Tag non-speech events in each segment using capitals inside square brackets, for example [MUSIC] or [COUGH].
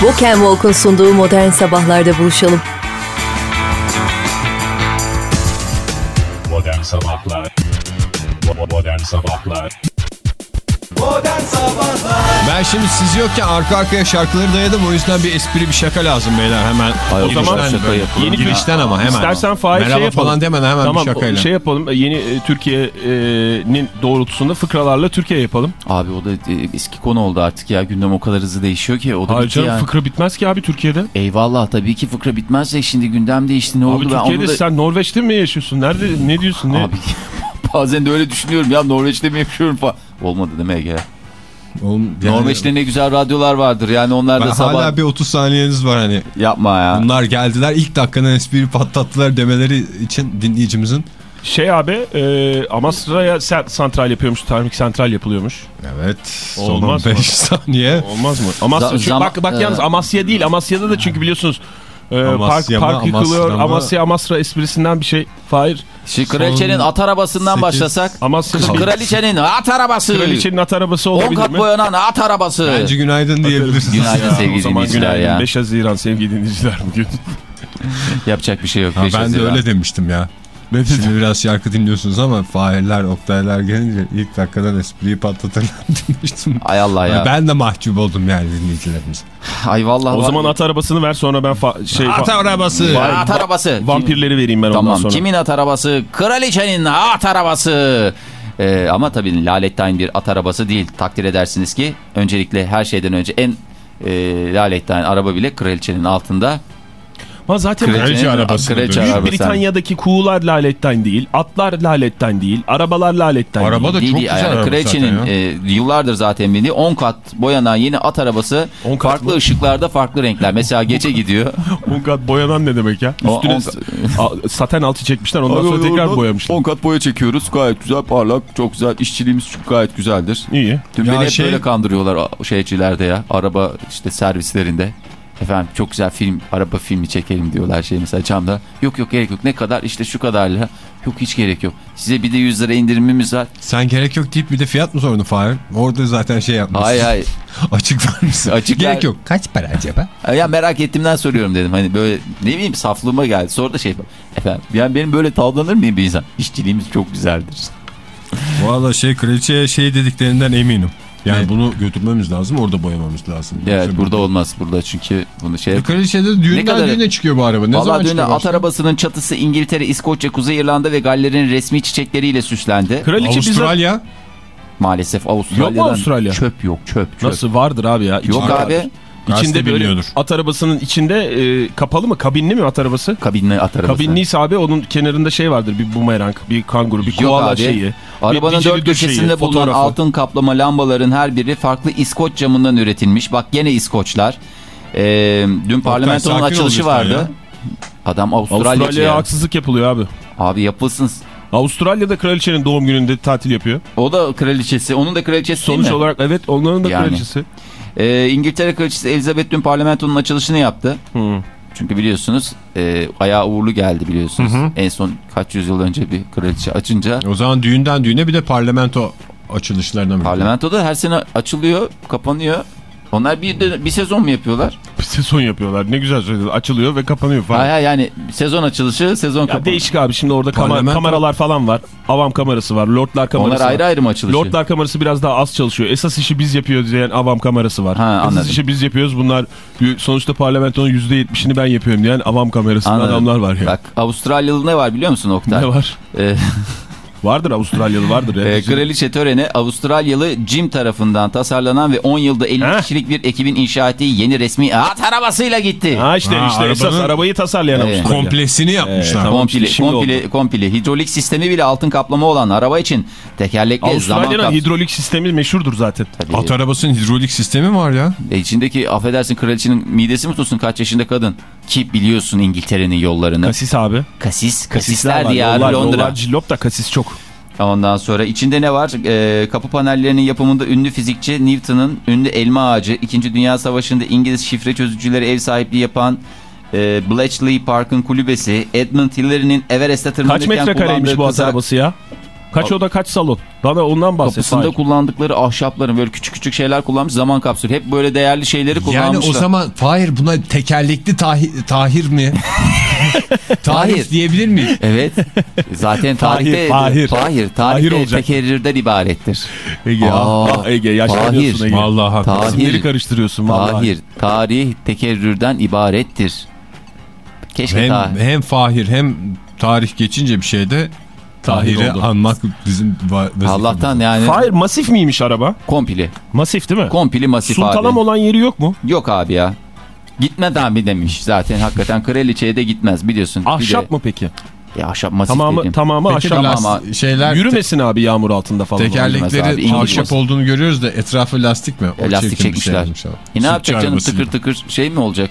Walk and Walk'un sunduğu Modern Sabahlar'da buluşalım. Modern Sabahlar Modern Sabahlar Modern Sabahlar Ben şimdi siz yokken arka arkaya şarkıları dayadım. O yüzden bir espri bir şaka lazım beyler hemen. Ay, o zaman şaka böyle. yapalım. Yeni girişten ama hemen. İstersen Fahir Merhaba şey yapalım. falan demeden hemen tamam, bir şakayla. şey yapalım. Yeni e, Türkiye'nin doğrultusunda fıkralarla Türkiye yapalım. Abi o da e, eski konu oldu artık ya. Gündem o kadar hızlı değişiyor ki. O da Hayır canım yani. fıkra bitmez ki abi Türkiye'de. Eyvallah tabii ki fıkra bitmezse şimdi gündem değişti ne Abi oldu ben Türkiye'de onu da... sen Norveç'te mi yaşıyorsun? Nerede ne diyorsun? Ne? Abi bazen de öyle düşünüyorum ya Norveç'te mi yaşıyorum falan. Olmadı demek ya. Oğlum, yani Norveç'te ne güzel radyolar vardır yani onlar da sabah... hala bir 30 saniyeniz var hani. Yapma ya. Bunlar geldiler ilk dakikadan espri patlattılar demeleri için dinleyicimizin. Şey abi e, Amasra'ya santral yapıyormuş. Termik santral yapılıyormuş. Evet. Olmaz Son mı? 5 saniye. Olmaz mı? Amasya, çünkü bak, bak yalnız Amasya değil. Amasya'da da çünkü biliyorsunuz e, park, Amasya mı, park yıkılıyor. Amasra mı? Amasya Amasra esprisinden bir şey. Fahir. Şimdi kraliçenin at arabasından sekiz- başlasak. Amasya Kraliçenin at arabası. Kraliçenin at arabası 10 olabilir kat mi? boyanan at arabası. Bence günaydın diyebiliriz. Günaydın O sevgili dinleyiciler ya. 5 Haziran sevgili dinleyiciler bugün. Yapacak bir şey yok. Ha, ben de Haziran. öyle demiştim ya. Şimdi biraz şarkı dinliyorsunuz ama Fahirler, Oktaylar gelince ilk dakikadan espriyi patlatırlar [LAUGHS] demiştim. Ay Allah ya. Ben de mahcup oldum yani dinleyicilerimiz. Ay vallahi. O zaman at arabasını ver sonra ben fa- şey At arabası. At arabası. vampirleri vereyim ben ondan Tamam sonra. kimin at arabası? Kraliçenin at arabası. Ee, ama tabii Lalettayn bir at arabası değil. Takdir edersiniz ki öncelikle her şeyden önce en e, Lalettayn araba bile kraliçenin altında. Ama zaten Kraliçe arabası. Kraliçe Büyük arabası. Britanya'daki kuğular laletten değil, atlar laletten değil, arabalar laletten Araba da değil. Değil, çok değil. güzel Yani araba kraliçenin e, yıllardır zaten bindi. 10 kat boyanan yeni at arabası 10 kat farklı mı? ışıklarda farklı renkler. Mesela gece gidiyor. [LAUGHS] On kat boyanan ne demek ya? O- Üstüne on- sa- a- saten altı çekmişler ondan sonra tekrar boyamışlar. 10 kat boya çekiyoruz. Gayet güzel parlak. Çok güzel. İşçiliğimiz çok gayet güzeldir. İyi. Dün Ya beni hep şey- böyle kandırıyorlar o şeycilerde ya. Araba işte servislerinde. Efendim çok güzel film, araba filmi çekelim diyorlar şey mesela camda. Yok yok gerek yok. Ne kadar? işte şu kadarla. Yok hiç gerek yok. Size bir de 100 lira indirimimiz var. Sen gerek yok deyip bir de fiyat mı sordun Fahir? Orada zaten şey yapmışsın. Hay hay. [LAUGHS] Açık vermişsin. Açık gerek yok. Kaç para acaba? Ya merak ettiğimden soruyorum dedim. Hani böyle ne bileyim saflığıma geldi. Sonra da şey efendim yani benim böyle tavlanır mıyım bir insan? İşçiliğimiz çok güzeldir. Valla şey kraliçeye şey dediklerinden eminim. Yani Ne? bunu götürmemiz lazım orada boyamamız lazım. Evet Yoksa burada olmaz burada çünkü bunu şey E, Kraliçede Ne düğünden kadar- düğüne çıkıyor bu araba. Ne Valla zaman çıkıyor at arabasının çatısı İngiltere, İskoçya, Kuzey İrlanda ve Galler'in resmi çiçekleriyle süslendi. Kraliçe bize... Avustralya. Maalesef Avustralya'dan Yok mu Avustralya? çöp yok çöp çöp. Nasıl vardır abi ya? Yok abi İçinde böyle at arabasının içinde e, kapalı mı? Kabinli mi at arabası? kabinli at arabası. Kabinliyse abi onun kenarında şey vardır. Bir bumerang, bir kanguru, bir koala abi. şeyi. Arabanın dört köşesinde şeyi, bulunan fotoğrafı. altın kaplama lambaların her biri farklı İskoç camından üretilmiş. Bak gene İskoçlar. Ee, dün parlamentonun ol açılışı vardı. ya. Adam Avustralya'ya ya. haksızlık yapılıyor abi. Abi yapılsın. Avustralya'da kraliçenin doğum gününde tatil yapıyor. O da kraliçesi. Onun da kraliçesi Sonuç olarak evet onların da Yani. kraliçesi. Ee, İngiltere kraliçesi Elizabeth dün parlamentonun açılışını yaptı. Hı. Çünkü biliyorsunuz e, ayağı uğurlu geldi biliyorsunuz. En son kaç yüzyıl önce bir kraliçe açınca O zaman düğünden düğüne bir de parlamento açılışlarına mı? parlamentoda her sene açılıyor, kapanıyor. Onlar bir de bir sezon mu yapıyorlar? Bir sezon yapıyorlar. Ne güzel söyledin. Açılıyor ve kapanıyor falan. Hayır yani sezon açılışı, sezon kapanışı. değişik abi şimdi orada Parlamento- kameralar falan var. Avam kamerası var. Lordlar kamerası Onlar var. ayrı ayrı mı açılışı? Lordlar kamerası biraz daha az çalışıyor. Esas işi biz yapıyoruz diyen avam kamerası var. Ha, Esas anladım. işi biz yapıyoruz. Bunlar sonuçta parlamentonun %70'ini ben yapıyorum diyen avam kamerasında Anladım. adamlar var ya. Bak Avustralyalı ne var biliyor musun Oktay? Ne var? Ee, [LAUGHS] Vardır Avustralyalı vardır. ya. e, kraliçe töreni Avustralyalı Jim tarafından tasarlanan ve 10 yılda 50 Heh. kişilik bir ekibin inşa ettiği yeni resmi at arabasıyla gitti. Ha işte Ha, işte esas arabayı tasarlayan Evet. Avustralya. Komplesini yapmışlar. tamam. komple, işte komple, komple. Hidrolik sistemi bile altın kaplama olan araba için tekerlekli zaman Avustralya'nın hidrolik sistemi meşhurdur zaten. At arabasının hidrolik sistemi var ya. E, içindeki affedersin kraliçenin midesi mi tutsun kaç yaşında kadın? Ki biliyorsun İngiltere'nin yollarını. Kasis abi. Kasis, Kasisler kasisler diyarı Yollar, Londra. yollar cillop da kasis çok. Ondan sonra içinde ne var? Ee, kapı panellerinin yapımında ünlü fizikçi Newton'un ünlü elma ağacı, 2. Dünya Savaşı'nda İngiliz şifre çözücüleri ev sahipliği yapan e, Bletchley Park'ın kulübesi, Edmund Hillary'nin Everest'e Kaç tırmanırken metrekareymiş kullandığı bu at arabası ya? Kaç oda kaç salon? Bana ondan bahset. Kapısında Fahir. kullandıkları ahşapların böyle küçük küçük şeyler kullanmış. Zaman kapsülü. Hep böyle değerli şeyleri Yani kullanmışlar. o zaman Fahir buna tekerlekli tahi, tahir mi? [LAUGHS] tahir Tahir. diyebilir miyiz? Evet. Zaten tarihte Fahir. Fahir, Fahir tarihte olacak. tekerrürden ibarettir. Ege, Aa, ah, Ege yaşlanıyorsun Fahir. Ege. Vallahi haklı. Tahir. Karıştırıyorsun vallahi. Tahir, tarih tekerrürden ibarettir. Keşke Hem, ta- hem Fahir hem tarih geçince bir şeyde Tahir Tahir'i anmak bizim. Allah'tan yani Fahir masif miymiş araba? kompili. Masif değil mi? Kompili masif Sultanam abi. olan yeri yok mu? Yok abi ya. Gitmez abi demiş zaten hakikaten kraliçeye de gitmez biliyorsun. Ahşap de- mı peki? Ya ahşap masif Tamamı dedim. tamamı Peki ahşap. bu Tamam las- ama şeyler Yürümesin abi yağmur altında falan. Abi, tekerlekleri İngiliz ahşap olduğunu görüyoruz da etrafı lastik mi? O E, lastik bir çekmişler. abi. E ne yapacak canım tıkır tıkır şey mi olacak?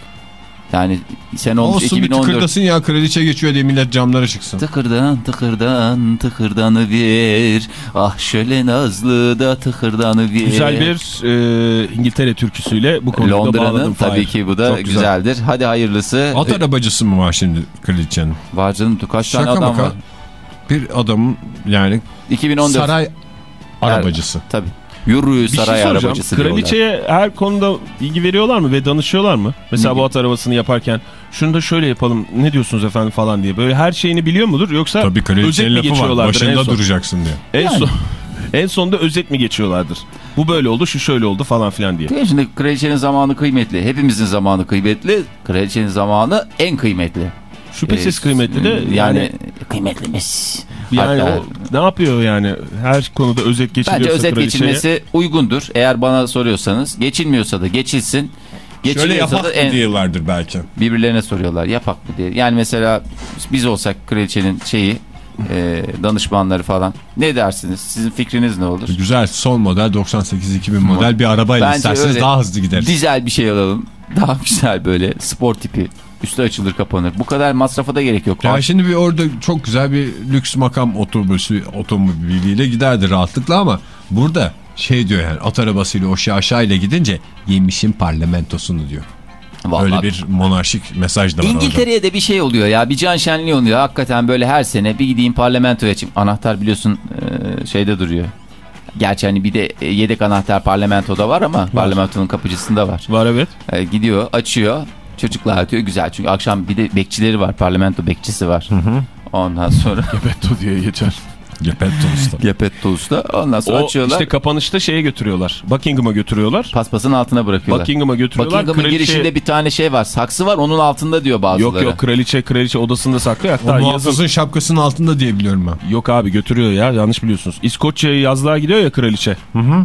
Yani sen olmuş Olsun bir 2014. tıkırdasın ya kraliçe geçiyor diye millet camlara çıksın. Tıkırdan tıkırdan tıkırdanı bir Ah şöyle nazlı da tıkırdanı bir Güzel bir e, İngiltere türküsüyle bu konuyu da Londra'nın tabii ki bu da Çok güzel. güzeldir. Hadi hayırlısı. At arabacısı mı var şimdi kraliçenin? Var canım kaç tane Şaka adam maka. var? Bir adamın yani 2014. saray arabacısı. Tabii. Yürü Bir şey saray soracağım. arabacısı diyorlar. Kraliçeye her konuda bilgi veriyorlar mı ve danışıyorlar mı? Mesela bu at arabasını yaparken şunu da şöyle yapalım ne diyorsunuz efendim falan diye. Böyle her şeyini biliyor mudur yoksa Tabii özet kraliçenin mi lafı var. geçiyorlardır en Başında son? duracaksın diye. En son en sonda özet mi geçiyorlardır? Bu böyle oldu, şu şöyle oldu falan filan diye. Değil? Şimdi kraliçenin zamanı kıymetli. Hepimizin zamanı kıymetli. Kraliçenin zamanı en kıymetli. Şüphesiz Ee, kıymetli de yani, yani kıymetlimiz. Yani Hatta- o ne yapıyor yani? Her konuda özet geçiliyorsa Bence özet geçilmesi uygundur. Eğer bana soruyorsanız geçilmiyorsa da geçilsin. Şöyle yapak da en, diyorlardır belki. birbirlerine soruyorlar yapak mı diye. Yani mesela biz olsak kraliçenin şeyi e, danışmanları falan ne dersiniz? Sizin fikriniz ne olur? Güzel son model 98-2000 model bir arabayla Bence isterseniz daha hızlı gideriz. Dizel bir şey alalım. Daha güzel böyle spor tipi. Üstü açılır kapanır. Bu kadar masrafa da gerek yok. Ya şimdi bir orada çok güzel bir lüks makam otobüsü otomobiliyle giderdi rahatlıkla ama burada şey diyor yani at arabasıyla o şey aşağıyla gidince yemişin parlamentosunu diyor. Vallahi Öyle bir monarşik mesaj da var orada. İngiltere'ye de bir şey oluyor ya. Bir can şenliği oluyor. Hakikaten böyle her sene bir gideyim parlamentoya açayım. Anahtar biliyorsun şeyde duruyor. Gerçi hani bir de e, yedek anahtar parlamentoda var ama parlamentonun kapıcısında var. Var evet. Gidiyor açıyor. Çocuklar atıyor güzel çünkü akşam bir de bekçileri var parlamento bekçisi var. Ondan sonra [LAUGHS] Gepetto diye geçer. Gepetto usta. Gepetto Usta ondan sonra O açıyorlar işte kapanışta şeye götürüyorlar. Buckingham'a götürüyorlar. paspasın altına bırakıyorlar. Buckingham'a götürüyorlar. Buckingham'ın Kraliçe- girişinde bir tane şey var saksı var onun altında diyor bazıları. Yok yok kraliçe kraliçe odasında saklıyor. O Hatta yazın... muhafızın şapkasının altında diye biliyorum ben. Yok abi götürüyor ya yanlış biliyorsunuz. İskoçya'ya yazlığa gidiyor ya kraliçe.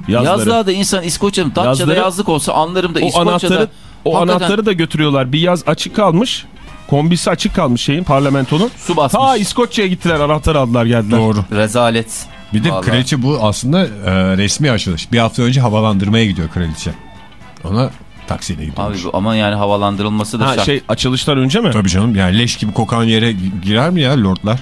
Yazları. Yazlığa da insan İskoçya'nın Datça'da Yazları- yazlık olsa anlarım da O İskoçya'da. anahtarı o hakikaten anahtarı da götürüyorlar. Bir yaz açık kalmış. Kombisi açık kalmış şeyin parlamentonun. su basmış. Ta İskoçya'ya gittiler anahtarı aldılar geldiler. Doğru. Rezalet. Bir de Vallahi. kraliçe bu aslında e, resmi açılış. Bir hafta önce havalandırmaya gidiyor kraliçe. Ona taksiyle Abi gidiyormuş. bu ama yani havalandırılması da Ha şart. şey açılıştan önce mi? Tabii canım yani leş gibi kokan yere gi- girer mi ya lordlar?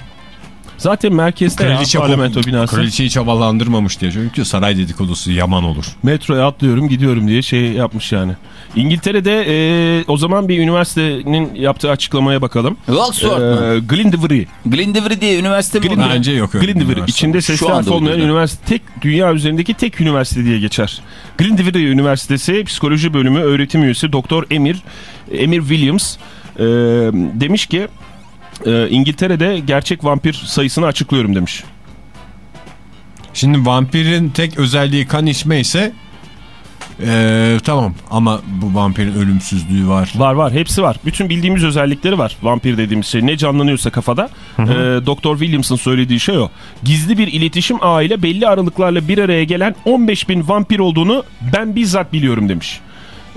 Zaten merkezde Kraliçe ya, parlamento binası. Kraliçeyi hiç havalandırmamış diye. Çünkü saray dedikodusu yaman olur. Metroya atlıyorum gidiyorum diye şey yapmış yani. İngiltere'de e, o zaman bir üniversitenin yaptığı açıklamaya bakalım. Oxford mu? E, Glendovery. Glendovery diye üniversite mi? Glendovery. var? Bence yok öyle. İçinde sesli harf olmayan üniversite. Tek dünya üzerindeki tek üniversite diye geçer. Glendovery Üniversitesi Psikoloji Bölümü öğretim üyesi Doktor Emir Emir Williams e, demiş ki e, İngiltere'de gerçek vampir sayısını açıklıyorum demiş. Şimdi vampirin tek özelliği kan içme ise e, tamam ama bu vampirin ölümsüzlüğü var. Var var hepsi var. Bütün bildiğimiz özellikleri var vampir dediğimiz şey. Ne canlanıyorsa kafada. E, Doktor Williams'ın söylediği şey o. Gizli bir iletişim ağıyla belli aralıklarla bir araya gelen 15 bin vampir olduğunu ben bizzat biliyorum demiş.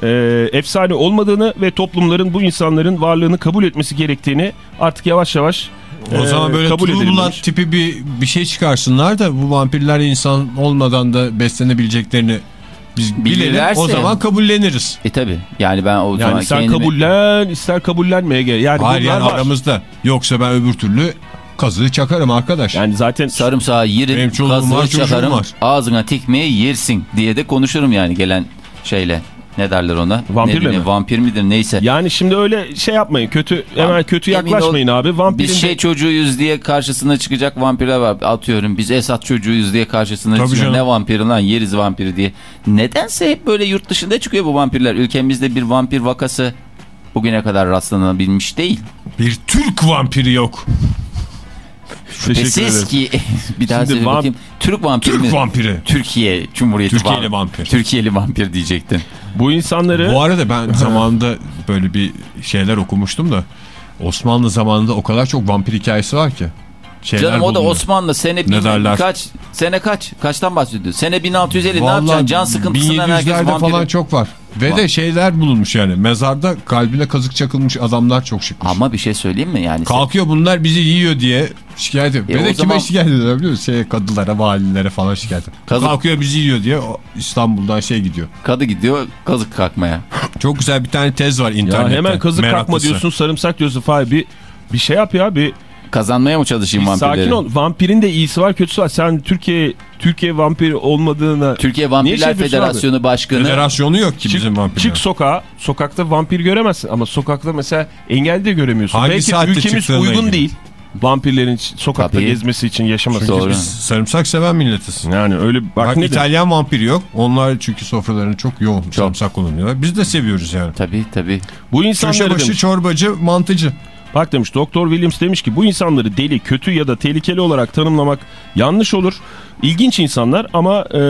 E, efsane olmadığını ve toplumların bu insanların varlığını kabul etmesi gerektiğini artık yavaş yavaş O e, zaman böyle demiş. tipi bir, bir şey çıkarsınlar da bu vampirler insan olmadan da beslenebileceklerini biz bilelim. Bilirlerse- O zaman kabulleniriz. E tabi. Yani ben o zaman Yani sen kendimi... kabullen ister kabullenmeye gel. Yani Hayır yani var. aramızda. Yoksa ben öbür türlü kazığı çakarım arkadaş. Yani zaten Sarımsağı yerim, var, kazığı çocuğum çakarım, var. ağzına tikmeyi yersin diye de konuşurum yani gelen şeyle. Ne derler ona? Vampir ne, mi? ne, Vampir midir neyse. Yani şimdi öyle şey yapmayın. Kötü hemen kötü ol, yaklaşmayın abi. Vampirin Biz de- şey çocuğuyuz diye karşısına çıkacak vampirler var. Atıyorum biz Esat çocuğuyuz diye karşısına Tabii çıkacak. canım. Ne vampiri lan yeriz vampiri diye. Nedense hep böyle yurt dışında çıkıyor bu vampirler. Ülkemizde bir vampir vakası bugüne kadar rastlanabilmiş değil. Bir Türk vampiri yok. Teşekkür Ve siz ederim. ki [LAUGHS] bir daha Şimdi söyle bakayım. Türk vampiri Türk mi? vampiri. Türkiye Cumhuriyeti Türkiye'li vam- vampir. Türkiye'li vampir diyecektin. Bu insanları Bu arada ben [LAUGHS] zamanında böyle bir şeyler okumuştum da Osmanlı zamanında o kadar çok vampir hikayesi var ki. Şeyler Canım o da bulunuyor. Osmanlı sene bin, Ne derler? kaç sene kaç kaçtan bahsediyor? Sene 1650 ne Vallahi yapacaksın? Can sıkıntısından herkes 1700'lerde vampiri. falan çok var. Ve Va- de şeyler bulunmuş yani. Mezarda kalbine kazık çakılmış adamlar çok çıkmış. Ama bir şey söyleyeyim mi yani? Kalkıyor bunlar bizi yiyor diye şikayet ediyor. E, Ve de zaman- kime şikayet ediyor biliyor musun? Şey, kadılara, valilere falan şikayet ediyor. Kazık- Kalkıyor bizi yiyor diye İstanbul'dan şey gidiyor. Kadı gidiyor kazık kalkmaya. Çok güzel bir tane tez var ya internette. hemen kazık kalkma diyorsun, sarımsak diyorsun Fahir. Bir, bir şey yap ya bir, Kazanmaya mı çalışayım vampirleri? sakin ol. Vampirin de iyisi var kötüsü var. Sen Türkiye Türkiye vampiri olmadığına... Türkiye Vampirler şey yapıyorsun Federasyonu Başkanı Federasyonu yok ki Çık, bizim vampirler. çık sokağa. Sokakta vampir göremezsin ama sokakta mesela engelli de göremiyorsun. Hangi Belki saatte ülkemiz uygun ilgili. değil. Vampirlerin sokakta Tabii. gezmesi için yaşaması Çünkü için. biz sarımsak seven milletiz. Yani öyle bak, Bak? İtalyan vampiri yok. Onlar çünkü sofralarını çok yoğun sarımsak kullanıyorlar. Biz de seviyoruz yani. Tabii tabii. Bu insanları Köşebaşı, demiş. çorbacı, mantıcı. Bak demiş Doktor Williams demiş ki bu insanları deli, kötü ya da tehlikeli olarak tanımlamak yanlış olur. İlginç insanlar ama e,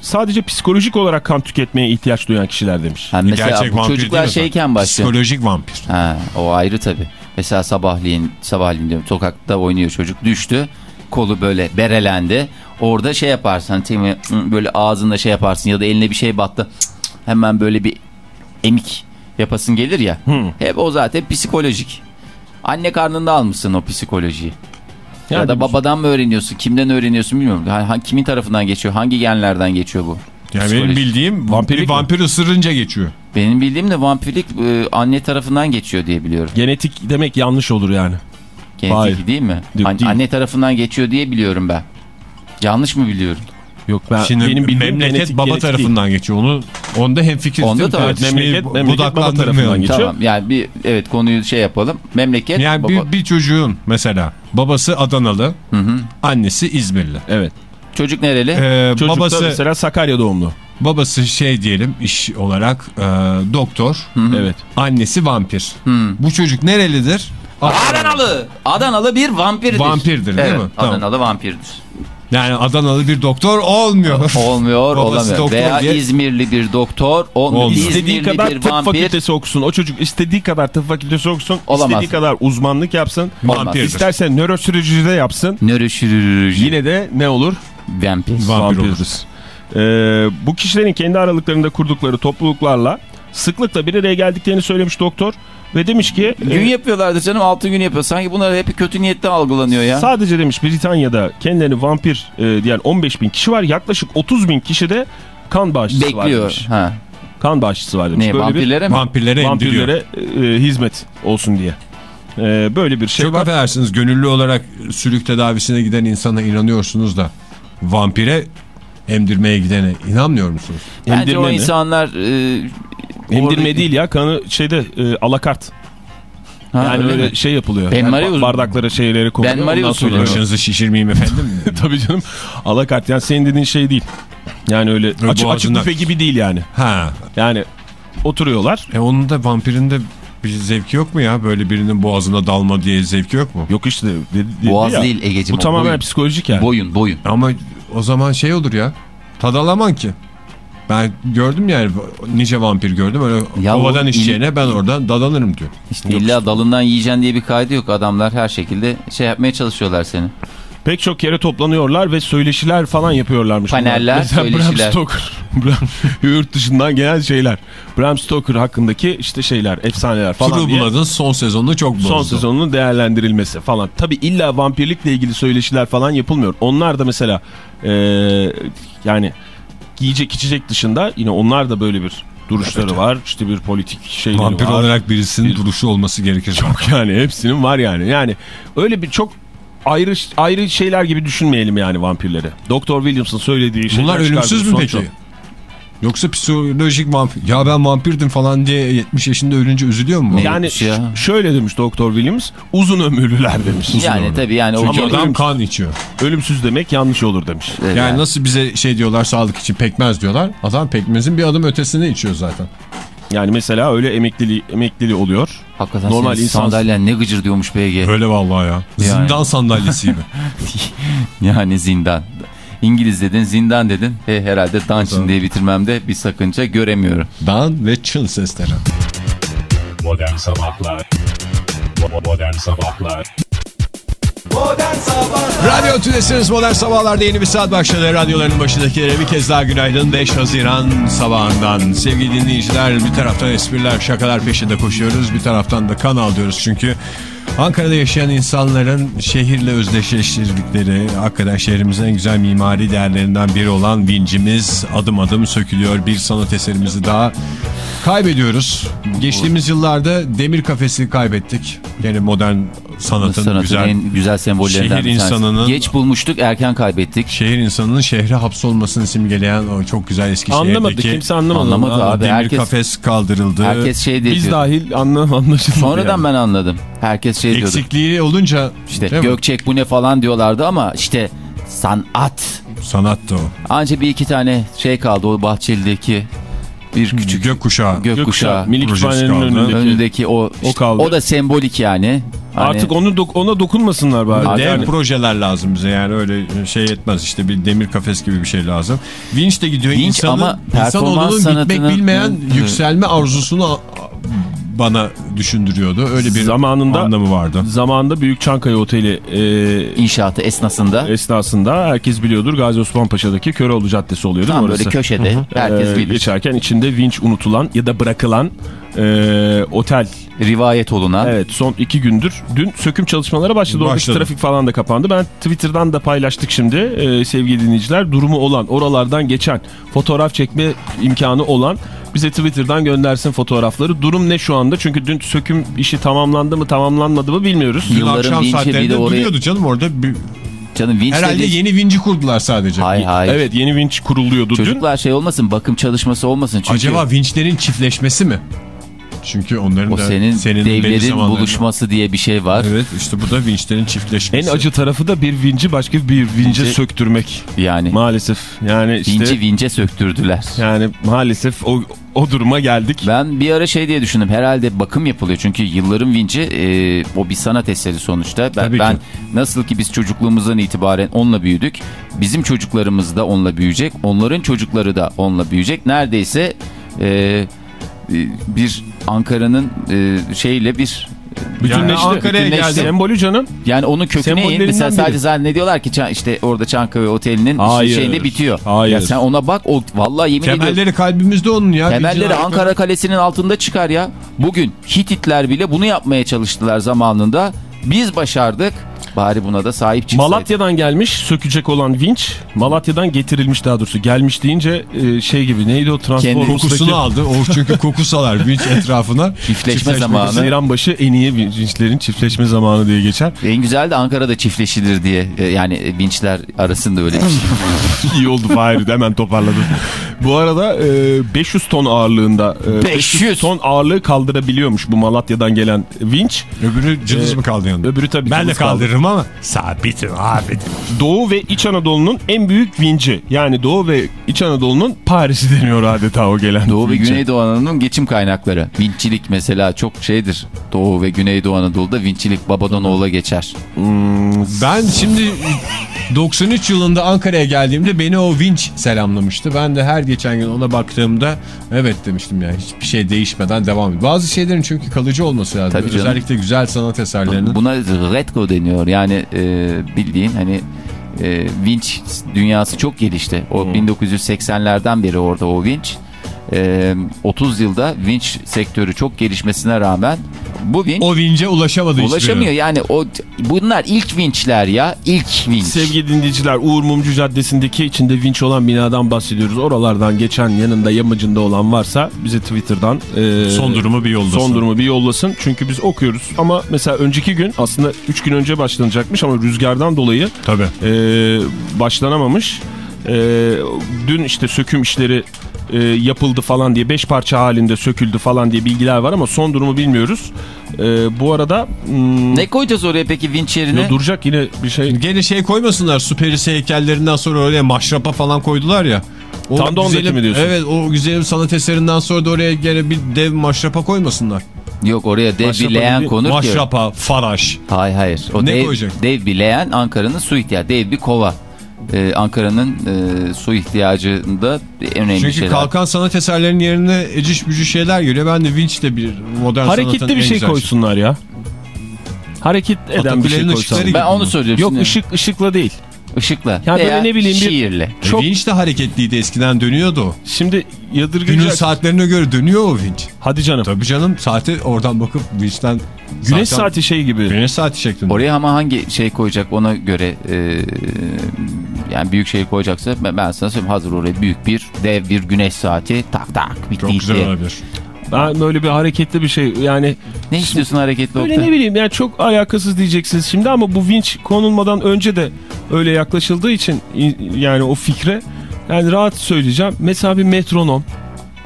sadece psikolojik olarak kan tüketmeye ihtiyaç duyan kişiler demiş. Ha, mesela Gerçek bu vampir çocuklar şeyken başlıyor. Psikolojik vampir. Ha, o ayrı tabii. Mesela sabahleyin, sabahleyin diyorum sokakta oynuyor çocuk düştü. Kolu böyle berelendi. Orada şey yaparsın hani böyle ağzında şey yaparsın ya da eline bir şey battı. Hemen böyle bir emik yapasın gelir ya. Hep o zaten psikolojik. Anne karnında almışsın o psikolojiyi. ya Yani da babadan mı öğreniyorsun? Kimden öğreniyorsun bilmiyorum. Ha- kimin tarafından geçiyor? Hangi genlerden geçiyor bu? Yani Psikoloji. benim bildiğim mi? vampir ısırınca geçiyor. Benim bildiğim de vampirlik e, anne tarafından geçiyor diye biliyorum. Genetik demek yanlış olur yani. Genetik Hayır. değil mi? Yok, An- değil. Anne tarafından geçiyor diye biliyorum ben. Yanlış mı biliyorum? Yok ben Şimdi benim bildiğim memleket genetik, baba genetik değil. tarafından geçiyor. Onu onda hemfikiriz. Onda değil mi? da Evet, memleket- memleket baba tarafından geçiyor. Tamam yani bir evet konuyu şey yapalım. Memleket Yani baba- bir, bir çocuğun mesela babası Adanalı, annesi İzmirli. Evet. çocuk nereli? Ee, Çocuk da babası mesela Sakarya doğumlu. babası şey diyelim iş olarak e, doktor, Evet. annesi vampir. Bu çocuk nerelidir? Adanalı. Adanalı bir vampirdir. Vampirdir, değil evet, mi? Tamam. Adanalı vampirdir. Yani Adanalı bir doktor olmuyor. Olmuyor, Babası olamıyor. Veya diye- İzmirli bir doktor olmuyor. İstediği İzmirli kadar tıp vampir fakültesi okusun. O çocuk istediği kadar tıp fakültesi okusun. Olamaz. istediği kadar uzmanlık yapsın. Vampirdir. İsterse nörosürücüde yapsın. nöroşirurji. Yine de ne olur? vampir. Vampir olur. Vampirdir. Ee, bu kişilerin kendi aralıklarında kurdukları topluluklarla sıklıkla bir araya geldiklerini söylemiş doktor. Ve demiş ki Gün e, yapıyorlardı canım altı gün yapıyor. Sanki bunlar hep kötü niyette algılanıyor ya. sadece demiş Britanya'da kendilerini vampir e, diyen 15 bin kişi var. Yaklaşık 30 bin kişi de kan bağışçısı var Bekliyor. demiş. Ha. Kan bağışçısı var demiş. Ne Böyle vampirlere mi? Vampirlere bir emdiriyor. vampirlere e, hizmet olsun diye. E, böyle bir şey Çok var. affedersiniz gönüllü olarak sülük tedavisine giden insana inanıyorsunuz da vampire emdirmeye gidene inanmıyor musunuz? Bence Emdirme o mi? insanlar... E, Emdirme orada- değil ya kanı şeyde e, alakart. Ha, Yani öyle öyle şey yapılıyor. Ben Yani Mario- bardaklara şeyleri konuyor. Ben Mario usulü. Başınızı şişirmeyeyim efendim. [LAUGHS] Tabii canım. Alakart yani senin dediğin şey değil. Yani öyle açık, açık boğazından. büfe gibi değil yani. ha. Yani oturuyorlar. E onun da vampirin de bir zevki yok mu ya? Böyle birinin boğazına dalma diye zevki yok mu? Yok işte. Dedi, dedi Boğaz ya. değil Ege'cim. Bu tamamen boyun. psikolojik yani. Boyun boyun. Ama o zaman şey olur ya. Tad alaman ki. Ben gördüm yani nice vampir gördüm. Öyle Ya kovadan içeceğine ben oradan dadanırım diyor. İşte illa dalından yiyeceksin diye bir kaydı yok. Adamlar her şekilde şey yapmaya çalışıyorlar seni. Pek çok yere toplanıyorlar ve söyleşiler falan yapıyorlarmış. Paneller, Mesela söyleşiler. Bram Stoker. [LAUGHS] Bram, yurt dışından gelen şeyler. Bram Stoker hakkındaki işte şeyler, efsaneler falan True diye. Blood'ın son sezonunu çok bozdu. Son sezonunun değerlendirilmesi falan. Tabi illa vampirlikle ilgili söyleşiler falan yapılmıyor. Onlar da mesela eee, yani yiyecek içecek dışında yine onlar da böyle bir duruşları var. İşte bir politik şeyleri Vampir var. olarak birisinin Bir- duruşu olması gerekir. Çok yani hepsinin var yani. Yani öyle bir çok ayrı ayrı şeyler gibi düşünmeyelim yani vampirleri. Doktor Williams'ın söylediği şeyler Bunlar ölümsüz mü peki? o. Yoksa psikolojik vampir. Ya ben vampirdim falan diye 70 yaşında ölünce üzülüyor mu? Yani ya? şöyle demiş Doktor Williams uzun ömürlüler demiş. Yani tabii yani o Çünkü Ama adam kan içiyor. Ölümsüz demek yanlış olur demiş. Evet, Yani nasıl bize şey diyorlar sağlık için pekmez diyorlar. Adam pekmezin bir adım ötesine içiyor zaten. Yani mesela öyle emeklili, emeklili oluyor. Hakikaten Normal senin insan- sandalyen ne gıcır diyormuş BG. Öyle vallahi ya. Zindan sandalyesi gibi. [LAUGHS] Yani zindan. İngiliz dedin zindan dedin. E, herhalde Dungeon diye bitirmemde bir sakınca göremiyorum. Dan ve çın sesleri. Modern Sabahlar Modern Sabahlar Modern Sabahlar Radyo Tülesi'niz Modern Sabahlar'da yeni bir saat başladı. Radyoların başındakilere bir kez daha günaydın. 5 Haziran sabahından. Sevgili dinleyiciler bir taraftan espriler, şakalar peşinde koşuyoruz. Bir taraftan da kan alıyoruz çünkü Ankara'da yaşayan insanların şehirle özdeşleştirdikleri, hakikaten şehrimizin en güzel mimari değerlerinden biri olan vincimiz adım adım sökülüyor. Bir sanat eserimizi daha kaybediyoruz. Geçtiğimiz yıllarda demir kafesi kaybettik. Yani modern sanatın, Sanatın güzel en güzel sembollerinden şehir insanının- Geç bulmuştuk erken kaybettik. şehir insanının şehre hapsolmasını simgeleyen o çok güzel Eskişehir'deki Anlamadı kimse anlamadı. Anlamadı abi. demir herkes- kafes kaldırıldı. Herkes şey diyor. Biz dahil anlam [LAUGHS] anlaşıldı. Sonradan yani. ben anladım. Herkes şey diyordu. Eksikliği olunca İşte? Gökçek bu ne falan diyorlardı ama işte sanat. sanat da o. Anca bir iki tane şey kaldı o Bahçeli'deki bir küçük Gökkuşağı. gökkuşağı. Projesi Kütüphane'nin önündeki. Önündeki o O işte kaldı. o da sembolik yani. Hani Artık onu dok- ona dokunmasınlar bari. Artık- Dev Yani projeler lazım bize yani öyle şey yetmez işte bir demir kafes gibi bir şey lazım. Vinç de gidiyor Vinç insanın, ama insan performans olduğunu bitmek bilmeyen yükselme arzusunu bana düşündürüyordu. Öyle bir Zamanında- anlamı vardı. zamanında Büyük Çankaya Oteli e, inşaatı esnasında esnasında herkes biliyordur Gazi Osman Paşa'daki Köroğlu Caddesi oluyor değil mi tam orası? böyle köşede herkes Ee, bilir. Geçerken içinde vinç unutulan ya da bırakılan e, otel. Rivayet olunan. Evet son iki gündür. Dün söküm çalışmaları başladı. Oradaki Başladı. trafik falan da kapandı. Ben Twitter'dan da paylaştık şimdi e, sevgili dinleyiciler. Durumu olan oralardan geçen fotoğraf çekme imkanı olan bize Twitter'dan göndersin fotoğrafları. Durum ne şu anda? Çünkü dün söküm işi tamamlandı mı tamamlanmadı mı bilmiyoruz. Dün Yılların akşam saatlerinde oraya- duruyordu canım orada. Bir, Canım vinç herhalde dedi- yeni vinci kurdular sadece. Hayır hayır. Evet yeni vinç kuruluyordu dün. Çocuklar şey olmasın bakım çalışması olmasın. Çünkü Acaba vinçlerin çiftleşmesi mi? Çünkü onların o da senin, belli devlerin buluşması diye bir şey var. Evet işte bu da vinçlerin çiftleşmesi. En acı tarafı da bir vinci başka bir vince Vinci- söktürmek. Yani Maalesef. Yani işte vinci vince söktürdüler. yani maalesef o o duruma geldik. Ben bir ara şey diye düşündüm. Herhalde bakım yapılıyor. Çünkü yılların vinci e, o bir sanat eseri sonuçta. Ben, Tabii ki. ben nasıl ki biz çocukluğumuzdan itibaren onunla büyüdük. Bizim çocuklarımız da onunla büyüyecek. Onların çocukları da onunla büyüyecek. Neredeyse e, bir Ankara'nın e, şeyle bir Bütünleşti. Ankara'ya Bütünleşti. geldi. Sembolü canım. yani onun köküne in. Mesela biri. sadece zannediyorlar ki işte orada Çankaya Otelinin şeyinde bitiyor. Hayır. Ya sen ona bak o vallahi yemin ediyorum. Temelleri kalbimizde onun ya. Temelleri Ankara Kalesi'nin altında çıkar ya. Bugün Hititler bile bunu yapmaya çalıştılar zamanında. Biz başardık. Bari buna da sahip çıksaydık. Malatya'dan gelmiş sökecek olan vinç. Malatya'dan getirilmiş daha doğrusu. Gelmiş deyince e, şey gibi neydi o Transformers'taki Kokusunu aldı. O çünkü koku salar vinç etrafına. [LAUGHS] Çiftleşme zamanı. Haziran başı en iyi vinçlerin çiftleşme zamanı diye geçer. En güzel de Ankara'da çiftleşilir diye. E, Yani e, vinçler arasında öyle bir şey. [LAUGHS] İyi oldu Fahir hemen toparladın. Bu arada e, 500 ton ağırlığında e, 500 ton ağırlığı kaldırabiliyormuş bu Malatya'dan gelen vinç. Öbürü cılız Ee, mı kaldı yanında? Öbürü tabii Ben de cılız kaldırırım ama sabitim abi. Doğu ve İç Anadolu'nun en büyük vinci. Yani Doğu ve İç Anadolu'nun Paris'i deniyor adeta o gelen Doğu ve vinçe. Güneydoğu Anadolu'nun geçim kaynakları. Vinçilik mesela çok şeydir. Doğu ve Güneydoğu Anadolu'da vinçilik babadan oğula geçer. Ben şimdi 93 yılında Ankara'ya geldiğimde beni o vinç selamlamıştı. Ben de her geçen gün ona baktığımda evet demiştim yani hiçbir şey değişmeden devam ediyor. Bazı şeylerin çünkü kalıcı olması lazım. Tabii canım. Özellikle güzel sanat eserlerinin. Buna retro deniyor. Yani e, bildiğin hani e, vinç dünyası çok gelişti. O 1980'lerden beri orada o vinç. E, 30 yılda vinç sektörü çok gelişmesine rağmen bu vinç O vince ulaşamadı ulaşamıyor. Yani o bunlar ilk vinçler ya. ilk vinç. Sevgili dinleyiciler Uğur Mumcu Caddesi'ndeki içinde vinç olan binadan bahsediyoruz. Oralardan geçen yanında yamacında olan varsa bize Twitter'dan e, Son durumu bir yollasın. Son durumu bir yollasın. Çünkü biz okuyoruz. Ama mesela önceki gün aslında 3 gün önce başlanacakmış ama rüzgardan dolayı Tabii. e, başlanamamış. E, dün işte söküm işleri e, yapıldı falan diye 5 parça halinde söküldü falan diye bilgiler var ama son durumu bilmiyoruz. E, bu arada hmm, Ne koyacağız oraya peki vinç yerine? ya duracak yine bir şey. Gene şey koymasınlar süperisi heykellerinden sonra oraya maşrapa falan koydular ya. O Tam da ondaki güzelim- mi diyorsun? Evet o güzelim sanat eserinden sonra da oraya gene bir dev maşrapa koymasınlar. Yok oraya dev Maşrapa bir leğen konur ki. Maşrapa, faraş. Hayır hayır. O Ne dev, koyacak? dev bir leğen Ankara'nın su ihtiyacı. Dev bir kova. Ee, Ankara'nın e, su ihtiyacında önemli Çünkü şeyler. kalkan sanat eserlerinin yerine eciş bücü şeyler geliyor. Ben de vinç de bir modern sanatın Hareketli en bir şey koysunlar ya. Hareket eden bir şey ışıkları Ben onu söylüyorum. Yok şimdi. ışık ışıkla değil. Işıkla. Ya böyle veya ne bileyim bir- şiirle. Çok... Çok- E, vinç de hareketliydi eskiden dönüyordu. Şimdi Günün yadırgayacak. saatlerine göre dönüyor o vinç. Hadi canım. Tabii canım saati oradan bakıp vinçten... Güneş zaten- saati şey gibi. Güneş saati şeklinde. Oraya ama hangi şey koyacak ona göre e, yani büyük şey koyacaksa ben, ben sana söyleyeyim hazır oraya büyük bir dev bir güneş saati tak tak bitti Çok güzel gitti. olabilir. Ben böyle bir hareketli bir şey yani Ne istiyorsun hareketli böyle ne bileyim yani çok alakasız diyeceksiniz şimdi ama bu vinç konulmadan önce de öyle yaklaşıldığı için yani o fikre yani rahat söyleyeceğim. Mesela bir metronom.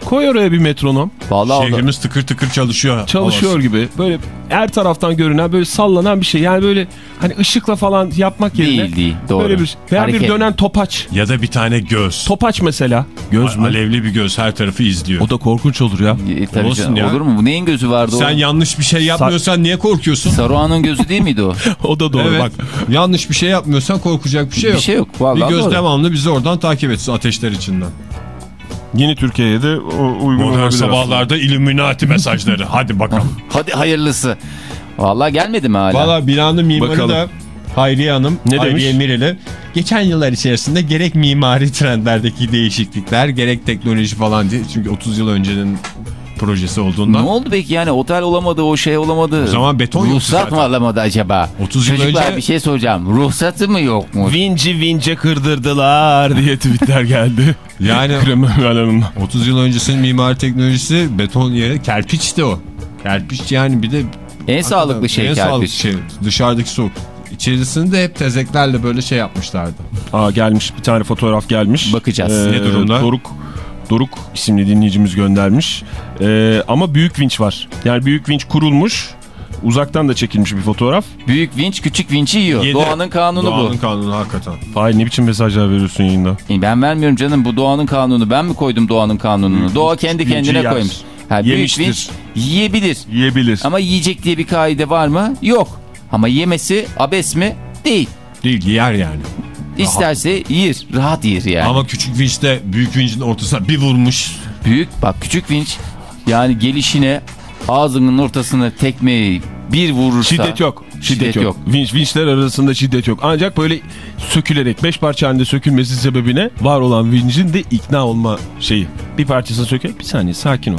Koy oraya bir metronom. Vallahi Şehrimiz tıkır tıkır çalışıyor. Çalışıyor havası. gibi. Böyle her taraftan görünen böyle sallanan bir şey. Yani böyle hani ışıkla falan yapmak yerine. değil değil doğru. Böyle bir veya Hareket. bir dönen topaç. Ya da bir tane göz. Topaç mesela. Göz mü? Alevli bir göz her tarafı izliyor. O da korkunç olur ya. E, tabii Olsun canım, ya. Olur mu? Bu neyin gözü vardı Sen o? yanlış bir şey yapmıyorsan niye korkuyorsun? Saruhan'ın gözü değil miydi o? [LAUGHS] O da doğru evet. bak. Yanlış bir şey yapmıyorsan korkacak bir şey Bir yok. şey yok. Vallahi bir göz doğru. devamlı bizi oradan takip etsin ateşler içinden. Yeni Türkiye'ye de o- uygun Modern olabilir. sabahlarda Illuminati mesajları. Hadi bakalım. [LAUGHS] Hadi hayırlısı. Vallahi gelmedi mi hala? Valla binanın mimarı Bakalım. da Hayriye Hanım, Ne Hayriye demiş? Mireli. Geçen yıllar içerisinde gerek mimari trendlerdeki değişiklikler, gerek teknoloji falan diye. Çünkü 30 yıl öncenin projesi Ne olduğundan. oldu peki yani otel olamadı o şey olamadı. O zaman beton yoktu Ruhsat mı alamadı acaba? 30 yıl Çocuklar önce- bir şey soracağım. Ruhsatı mı yok mu? Vinci vince kırdırdılar diye tweetler geldi. [LAUGHS] Yani Kremel Hanım'dan. 30 yıl öncesinin mimari teknolojisi beton yeri kerpiçti o. Kerpiç yani bir de En sağlıklı şey en kerpiç. sağlıklı şey. Dışarıdaki soğuk. İçerisinde hep tezeklerle böyle şey yapmışlardı. Aa gelmiş bir tane fotoğraf gelmiş. Bakacağız. Ne durumda? Doruk Doruk isimli dinleyicimiz göndermiş. Ee, ama büyük vinç var. Yani büyük vinç kurulmuş. Uzaktan da çekilmiş bir fotoğraf. Büyük vinç küçük vinçi yiyor. Yedi. Doğanın kanunu Doğanın kanunu hakikaten. Fahir ne biçim mesajlar veriyorsun yayında? bu. E, Ben vermiyorum canım bu doğanın kanunu. Ben mi koydum doğanın kanununu? Doğa kendi kendine yer. koymuş. Ha, büyük Yemiştir. vinç yiyebilir. Yiyebilir. Ama yiyecek diye bir kaide var mı? Yok. Ama yemesi abes mi? Değil. Değil yer yani. İsterse yiyir. Rahat yiyir yani. Ama küçük vinçte büyük vincin ortasına bir vurmuş. Büyük bak küçük vinç yani gelişine ağzının ortasına tekmeyi bir vurursa. Şiddet yok. Şiddet, Şiddet yok. yok. Vinç, vinçler arasında şiddet yok. Ancak böyle sökülerek beş parça halinde sökülmesi sebebine var olan vincin de ikna olma şeyi. Bir parçasını söker bir saniye sakin ol.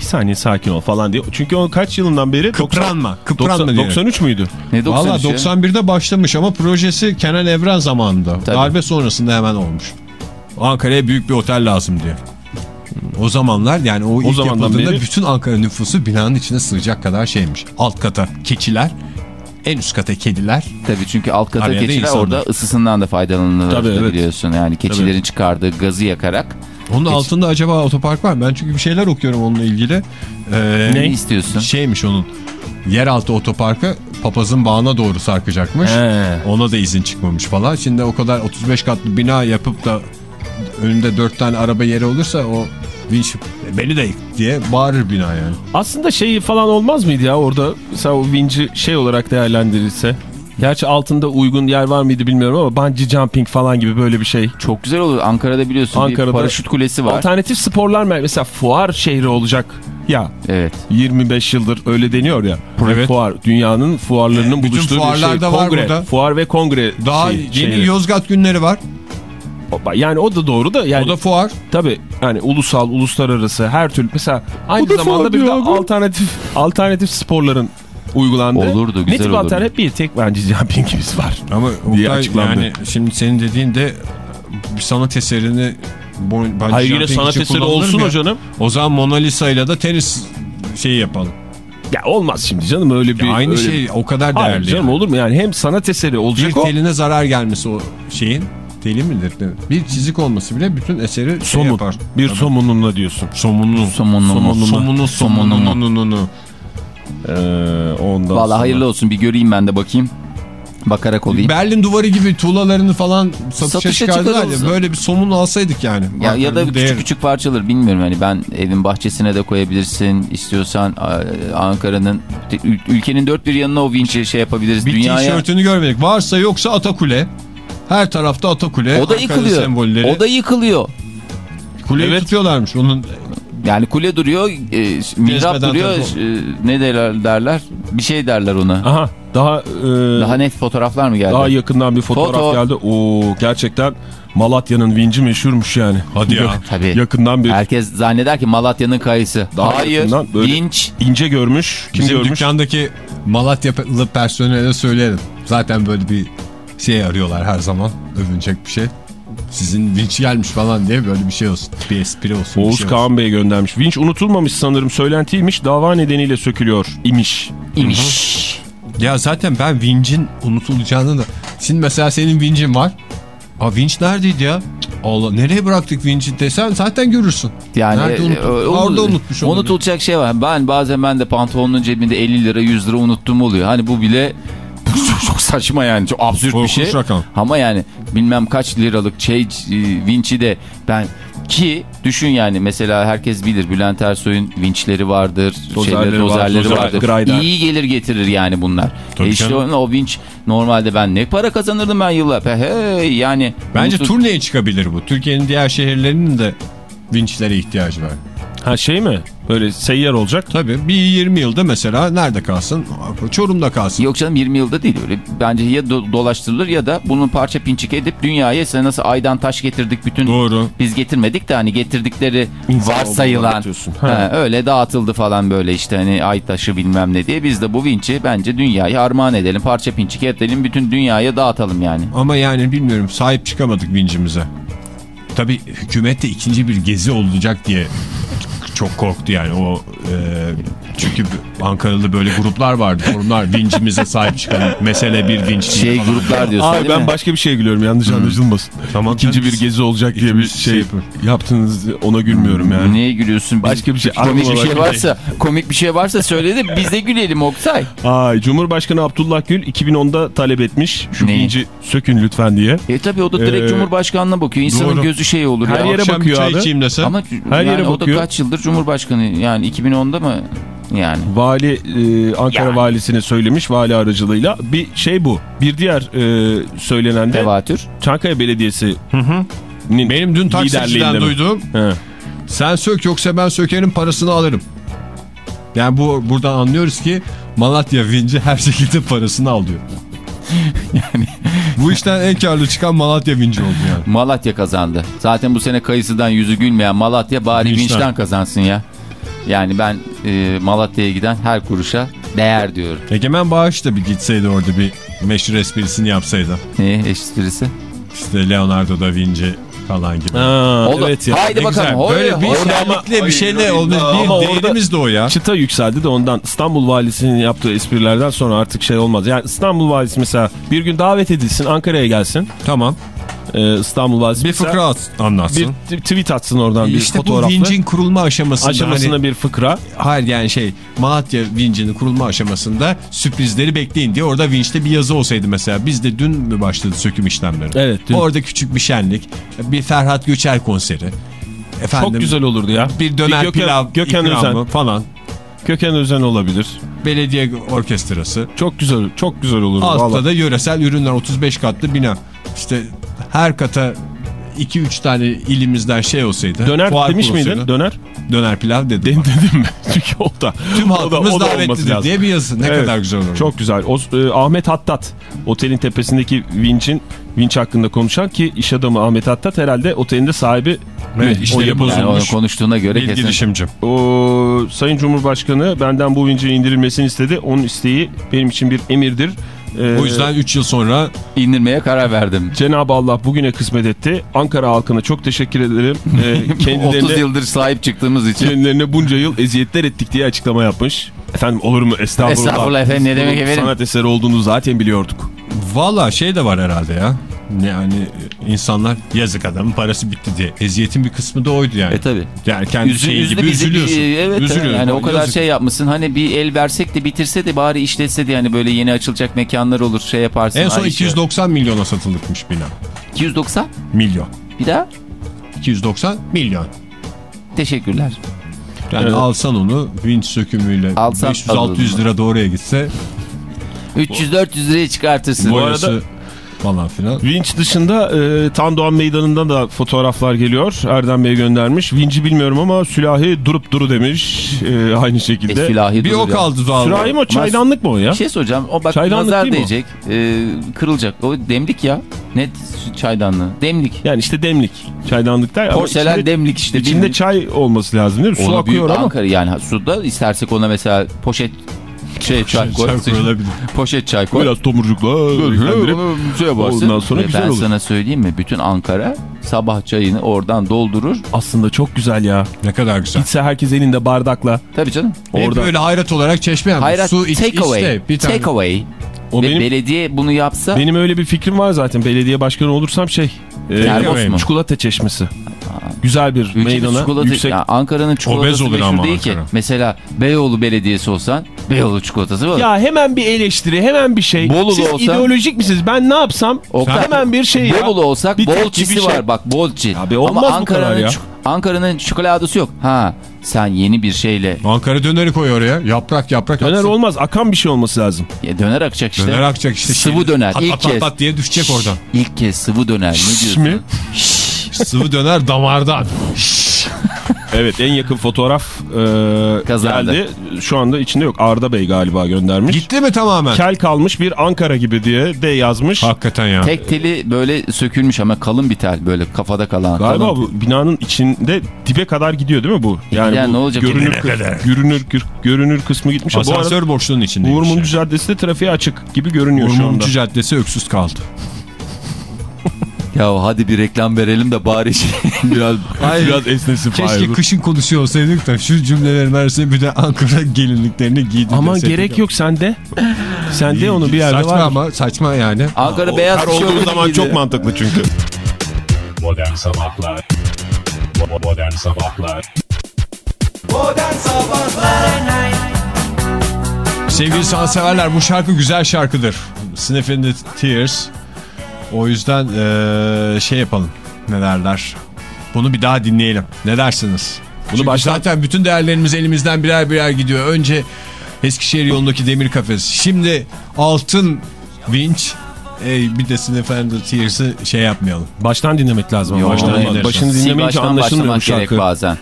Bir saniye sakin ol falan diye. Çünkü o kaç yılından beri? Kıpranma. 90, Kıpranma diye. 93 müydü? Ne 93 Valla ya? 91'de başlamış ama projesi Kenan Evren zamanında. Tabii. Darbe sonrasında hemen olmuş. Ankara'ya büyük bir otel lazım diye. O zamanlar yani o, ilk zamandan yapıldığında beri- bütün Ankara nüfusu binanın içine sığacak kadar şeymiş. Alt kata keçiler, en üst kata kediler. Tabii çünkü alt kata Araya keçiler insanlar. orada ısısından da faydalanılır Tabii, evet. biliyorsun. Yani keçilerin çıkardığı gazı yakarak. Onun Geç- altında acaba otopark var mı? Ben çünkü bir şeyler okuyorum onunla ilgili. Ee, Ne istiyorsun? Şeymiş onun. Yeraltı otoparkı papazın bağına doğru sarkacakmış. He. Ona da izin çıkmamış falan. Şimdi o kadar 35 katlı bina yapıp da önünde 4 tane araba yeri olursa o vinç beni de yık diye bağırır bina yani. Aslında şey falan olmaz mıydı ya orada mesela o vinci şey olarak değerlendirilse. Gerçi altında uygun yer var mıydı bilmiyorum ama bungee jumping falan gibi böyle bir şey. Çok güzel olur. Ankara'da biliyorsun Ankara'da bir paraşüt kulesi var. Alternatif sporlar mesela fuar şehri olacak ya Evet. 25 yıldır öyle deniyor ya. Evet. Fuar dünyanın fuarlarının Bütün buluştuğu bir şey. da var burada. Fuar ve kongre Daha şey- yeni şehri. Yozgat günleri var. Yani o da doğru da yani O da fuar. tabii yani ulusal, uluslararası her türlü mesela aynı da zamanda bir de alternatif alternatif sporların uygulandığı. Olurdu, güzel tip olurdu. alternatif bir tek bence jumpingimiz var. [LAUGHS] Ama diye Oktay, açıklandı. yani şimdi senin dediğin de bir sanat eserini bu- bungee Hayır yine jumping sanat için eseri kullanılır olsun mı ya? o canım. O zaman Mona Lisa ile de tenis şeyi yapalım. Ya olmaz şimdi canım öyle bir. Ya aynı öyle şey o kadar Hayır değerli. canım yani. olur mu yani hem sanat eseri olacak Bir o. teline zarar gelmesi o şeyin teli midir? Bir çizik olması bile bütün eseri şey Somun. yapar. Bir somununla diyorsun. Somunlu. Somunlu. Somunlu. Somunu Somununu. somununu. Ee, ondan Valla sonra- hayırlı olsun bir göreyim ben de bakayım. Bakarak olayım. Berlin duvarı gibi tuğlalarını falan satışa, Satışa çıkardılar ya. Böyle bir somun alsaydık yani. Ya, ya da küçük küçük parçalar bilmiyorum hani ben evin bahçesine de koyabilirsin istiyorsan Ankara'nın ül- ülkenin dört bir yanına o vinçi şey yapabiliriz Bir dünyaya tişörtünü görmedik. Varsa yoksa Atakule. Her tarafta Atakule. o da Ankara yıkılıyor sembolleri. o da yıkılıyor Kuleyi Evet. tutuyorlarmış. Onun yani kule duruyor e, mihrap duruyor e, ne derler, derler bir şey derler ona Aha daha e, daha net fotoğraflar mı geldi daha yakından bir fotoğraf Foto. geldi. Oo gerçekten Malatya'nın vinci meşhurmuş yani. Hadi ya. [LAUGHS] Tabii. Yakından bir herkes zanneder ki Malatya'nın kayısı Daha hayır vinç ince görmüş. Kim Bizim görmüş? dükkandaki Malatyalı personele söyleyelim. Zaten böyle bir şey arıyorlar her zaman. Övünecek bir şey. Sizin vinç gelmiş falan diye böyle bir şey olsun. Bir espri olsun. bir Oğuz şey olsun. Kağan Bey göndermiş. Vinç unutulmamış sanırım söylentiymiş. Dava nedeniyle sökülüyor imiş. imiş Ya zaten ben vincin unutulacağını da... Şimdi mesela senin vincin var. Aa vinç neredeydi ya? Allah nereye bıraktık vinci desen zaten görürsün. Yani Nerede e, unuttuk? e, Orada unutmuş olabilir. Unutulacak şey var. Ben bazen ben de pantolonun cebinde 50 lira 100 lira unuttuğum oluyor. Hani bu bile çok, çok saçma yani. Çok absürt bir şey. rakam. Ama yani bilmem kaç liralık şey e, vinçi de ben ki düşün yani mesela herkes bilir Bülent Ersoy'un vinçleri vardır, Dozerleri şeyleri, var, dozerleri dozer- vardır. grider. İyi gelir getirir yani bunlar. Tabii E işte o, o vinç normalde ben ne para kazanırdım ben yıllar. Hey, yani Bence unutu- turneye çıkabilir bu. Türkiye'nin diğer şehirlerinin de vinçlere ihtiyacı var. Ha şey mi? Böyle seyyar olacak. Tabii bir 20 yılda mesela nerede kalsın? Çorum'da kalsın. Yok canım 20 yılda değil öyle. Bence ya do- dolaştırılır ya da bunun parça pinçik edip dünyaya sen nasıl aydan taş getirdik bütün Doğru. biz getirmedik de hani getirdikleri İnsan varsayılan. Ha. Ha, öyle dağıtıldı falan böyle işte hani ay taşı bilmem ne diye biz de bu vinçi bence dünyaya armağan edelim parça pinçik edelim bütün dünyaya dağıtalım yani. Ama yani bilmiyorum sahip çıkamadık vincimize. Tabii hükümet de ikinci bir gezi olacak diye çok korktu yani o e, çünkü Ankaralı böyle gruplar vardı forumlar vincimize sahip çıkalım mesele bir vinç Şey falan. gruplar diyorsun Abi değil ben mi? başka bir şey gülüyorum yanlış anlaşılmasın. Tamam İkinci bir gezi olacak diye bir şey şey yaptınız ona gülmüyorum yani. Neye gülüyorsun? Biz- Başka bir şey- Komik bir şey varsa, komik bir şey varsa söyle de biz de gülelim Oktay. Ay Cumhurbaşkanı Abdullah Gül 2010'da talep etmiş şu Neyi? vinci sökün lütfen diye. E tabi o da direkt Ee, Cumhurbaşkanına bakıyor. İnsanın doğru. gözü şey olur Her ya. yere Akşam bakıyor abi. Ama Her yani yere o da bakıyor. kaç yıldır Cumhurbaşkanı yani 2010'da mı yani? Vali e, Ankara Yani. valisine söylemiş vali aracılığıyla. Bir şey bu. Bir diğer e, söylenen de Tevatür. Çankaya Belediyesi Benim dün taksiciden duyduğum He. sen sök yoksa ben sökerim parasını alırım. Yani bu buradan anlıyoruz ki Malatya vinci her şekilde parasını alıyor. [LAUGHS] yani bu işten en karlı çıkan Malatya vinci oldu yani. Malatya kazandı. Zaten bu sene kayısıdan yüzü gülmeyen Malatya bari Vinçten. vinçten kazansın ya. Yani ben e, Malatya'ya giden her kuruşa değer diyorum. Egemen Bağış da bir gitseydi orada bir meşhur esprisini yapsaydı. Ne esprisi? İşte Leonardo da Vinci falan gibi. Ha, Oldu. evet ya. Haydi bakalım. güzel. Böyle bir oy. şenlikle bir şeyle olmuş. Bir değerimiz de o ya. Çıta yükseldi de ondan İstanbul valisinin yaptığı esprilerden sonra artık şey olmaz. Yani İstanbul valisi mesela bir gün davet edilsin Ankara'ya gelsin. Tamam. Ee, İstanbul valisi Bir fıkra at- anlatsın. bir tweet atsın oradan bir işte bu fotoğrafla. vincin kurulma aşamasında, aşamasında hani, bir fıkra. hayır yani şey Malatya vincinin kurulma aşamasında sürprizleri bekleyin diye orada vinçte bir yazı olsaydı mesela biz de dün mü başladı söküm işlemleri? Evet, dün. Orada küçük bir şenlik bir Ferhat Göçer konseri. Efendim, Çok güzel olurdu ya. bir döner Gökhan- pilav Gökhan ikramı falan. Köken Özen olabilir. Belediye orkestrası. Çok güzel çok güzel olurdu. Altta da yöresel ürünler 35 katlı bina. İşte her kata 2-3 tane ilimizden şey olsaydı. Döner demiş kurulsaydı. miydin? Döner. Döner pilav dedim. Dedim, dedim mi? [LAUGHS] Çünkü o da. Tüm o da- halkımız o da olması davetlidir diye bir yazı. Ne Evet. kadar güzel olur. Çok güzel. O, e, Ahmet Hattat otelin tepesindeki vinçin vinç hakkında konuşan ki iş adamı Ahmet Hattat herhalde otelin de sahibi Evet, o işleri yapılmış. Yani onu bozulmuş. konuştuğuna göre kesin. girişimci. O Sayın Cumhurbaşkanı benden bu vincin indirilmesini istedi. Onun isteği benim için bir emirdir. Ee, O yüzden 3 yıl sonra indirmeye karar verdim. Cenab-ı Allah bugüne kısmet etti. Ankara halkına çok teşekkür ederim. Ee, [LAUGHS] 30 kendilerine, yıldır sahip çıktığımız için. kendilerine bunca yıl eziyetler ettik diye açıklama yapmış. Efendim olur mu? Estağfurullah. Estağfurullah efendim, ne demek efendim? Sanat eseri olduğunu zaten biliyorduk. Valla şey de var herhalde ya. Yani insanlar yazık adamın parası bitti diye. Eziyetin bir kısmı da oydu yani. E tabi. Yani kendi Üzü, şeyi gibi bizi. üzülüyorsun. Bir- Evet Üzülüyorsun. yani o kadar Yazık. şey yapmışsın. Hani bir el versek de bitirse de bari işletse de yani böyle yeni açılacak mekanlar olur şey yaparsın. En son Ay işte. 290 milyona satılıkmış bina. 290 Milyon. bir daha 290 milyon. teşekkürler. Yani Evet. alsan onu vinç sökümüyle Alsan 500-600 lira da oraya gitse 300-400 liraya çıkartırsın. Bu boyası arada- falan filan. Vinç dışında e, Tandoğan Meydanı'ndan da fotoğraflar geliyor. Erdem Bey göndermiş. Vinci bilmiyorum ama sülahi durup duru demiş. E, aynı E, şekilde. sülahi Bir durur o ya. kaldı doğal. Sürahi mi o çaydanlık mı o ya? Bir şey soracağım. O bak Çaydanlık nazar değecek. e, kırılacak. O demlik ya. Net çaydanlığı. Demlik. Yani işte demlik. Çaydanlık der. Porselen içinde- demlik işte. İçinde bilmiyorum. çay olması lazım değil mi? Su Ona akıyor ama. Ankara yani suda istersek ona mesela poşet şey çay koy. Çay koyulabilir. Poşet çay koy. Biraz tomurcukla şey yaparsın. Ondan sonra Ve güzel ben olur. sana söyleyeyim mi? Bütün Ankara sabah çayını oradan doldurur. aslında çok güzel ya. Ne kadar güzel. Gitse herkes elinde bardakla. Tabii canım. Orada. böyle hayrat olarak çeşme yapmış. Hayrat Su iç, take away. iste. Bir tane. Take away. O Ve benim belediye bunu yapsa benim öyle bir fikrim var zaten. Belediye başkanı olursam şey. E, mu? çikolata çeşmesi. Güzel bir Ülkemiz meydana çikolata, yüksek. ya Ankara'nın çikolatası olur meşhur ama değil ki. Mesela Beyoğlu Belediyesi olsan Beyoğlu çikolatası var. Ya hemen bir eleştiri, hemen bir şey. Bolulu Siz olsa- ideolojik misiniz? Ben ne yapsam? Oktay, hemen bir şey ya. Bolulu olsak Bir bolçisi şey. var bak bolçi. Abi olmaz Ama bu kadar Ankara'nın Ankara'nın çikolatası yok. Ha sen yeni bir şeyle Ankara döneri koy oraya. Yaprak yaprak. Döner atsın. olmaz. Akan bir şey olması lazım. Ya döner akacak işte. Döner akacak işte. Sıvı döner. Pat İlk pat pat kez. pat diye düşecek oradan. İlk kez sıvı döner. Ne diyorsun? mi? Sıvı döner damardan. [LAUGHS] Evet en yakın fotoğraf e, Kazandı. geldi. Şu anda içinde yok. Arda Bey galiba göndermiş. Gitti mi tamamen? Kel kalmış bir Ankara gibi diye de yazmış. Hakikaten ya. Tek teli böyle sökülmüş ama kalın bir tel böyle kafada kalan. Galiba kalın. bu binanın içinde dibe kadar gidiyor değil mi bu? Yani Yani bu ne olacak? görünür, Dibine kadar. görünür, gör- görünür kısmı gitmiş. Bu arada Asansör boşluğunun içinde. Uğur Mumcu Caddesi de trafiğe açık gibi görünüyor Uğur şu anda. Mumcu Caddesi öksüz kaldı. Ya hadi bir reklam verelim de bari şey [LAUGHS] biraz Biraz esnesin Keşke Fahir. kışın konuşuyor olsaydık da şu cümlelerin arasında bir de Ankara [LAUGHS] gelinliklerini giydi. Aman gerek yok sende. Sende onu bir yerde saçma var. ama saçma yani. Ankara O beyaz kar tişört olduğu zaman giydi. çok mantıklı çünkü. Modern Sabahlar Modern Sabahlar Modern Sabahlar Sevgili sanatseverler bu şarkı güzel şarkıdır. Sniff in the Tears. O yüzden eee, şey yapalım. Ne derler? Bunu bir daha dinleyelim. Ne dersiniz? Bunu Çünkü baştan... zaten bütün değerlerimiz elimizden birer birer gidiyor. Önce Eskişehir yolundaki demir kafes. Şimdi altın vinç. Ey bir de the Tears'ı şey yapmayalım. Baştan dinlemek lazım. Yo, Baştan, olmaz. başını dinlemeyince baştan anlaşılmıyor bu başlamak gerek şarkı. bazen.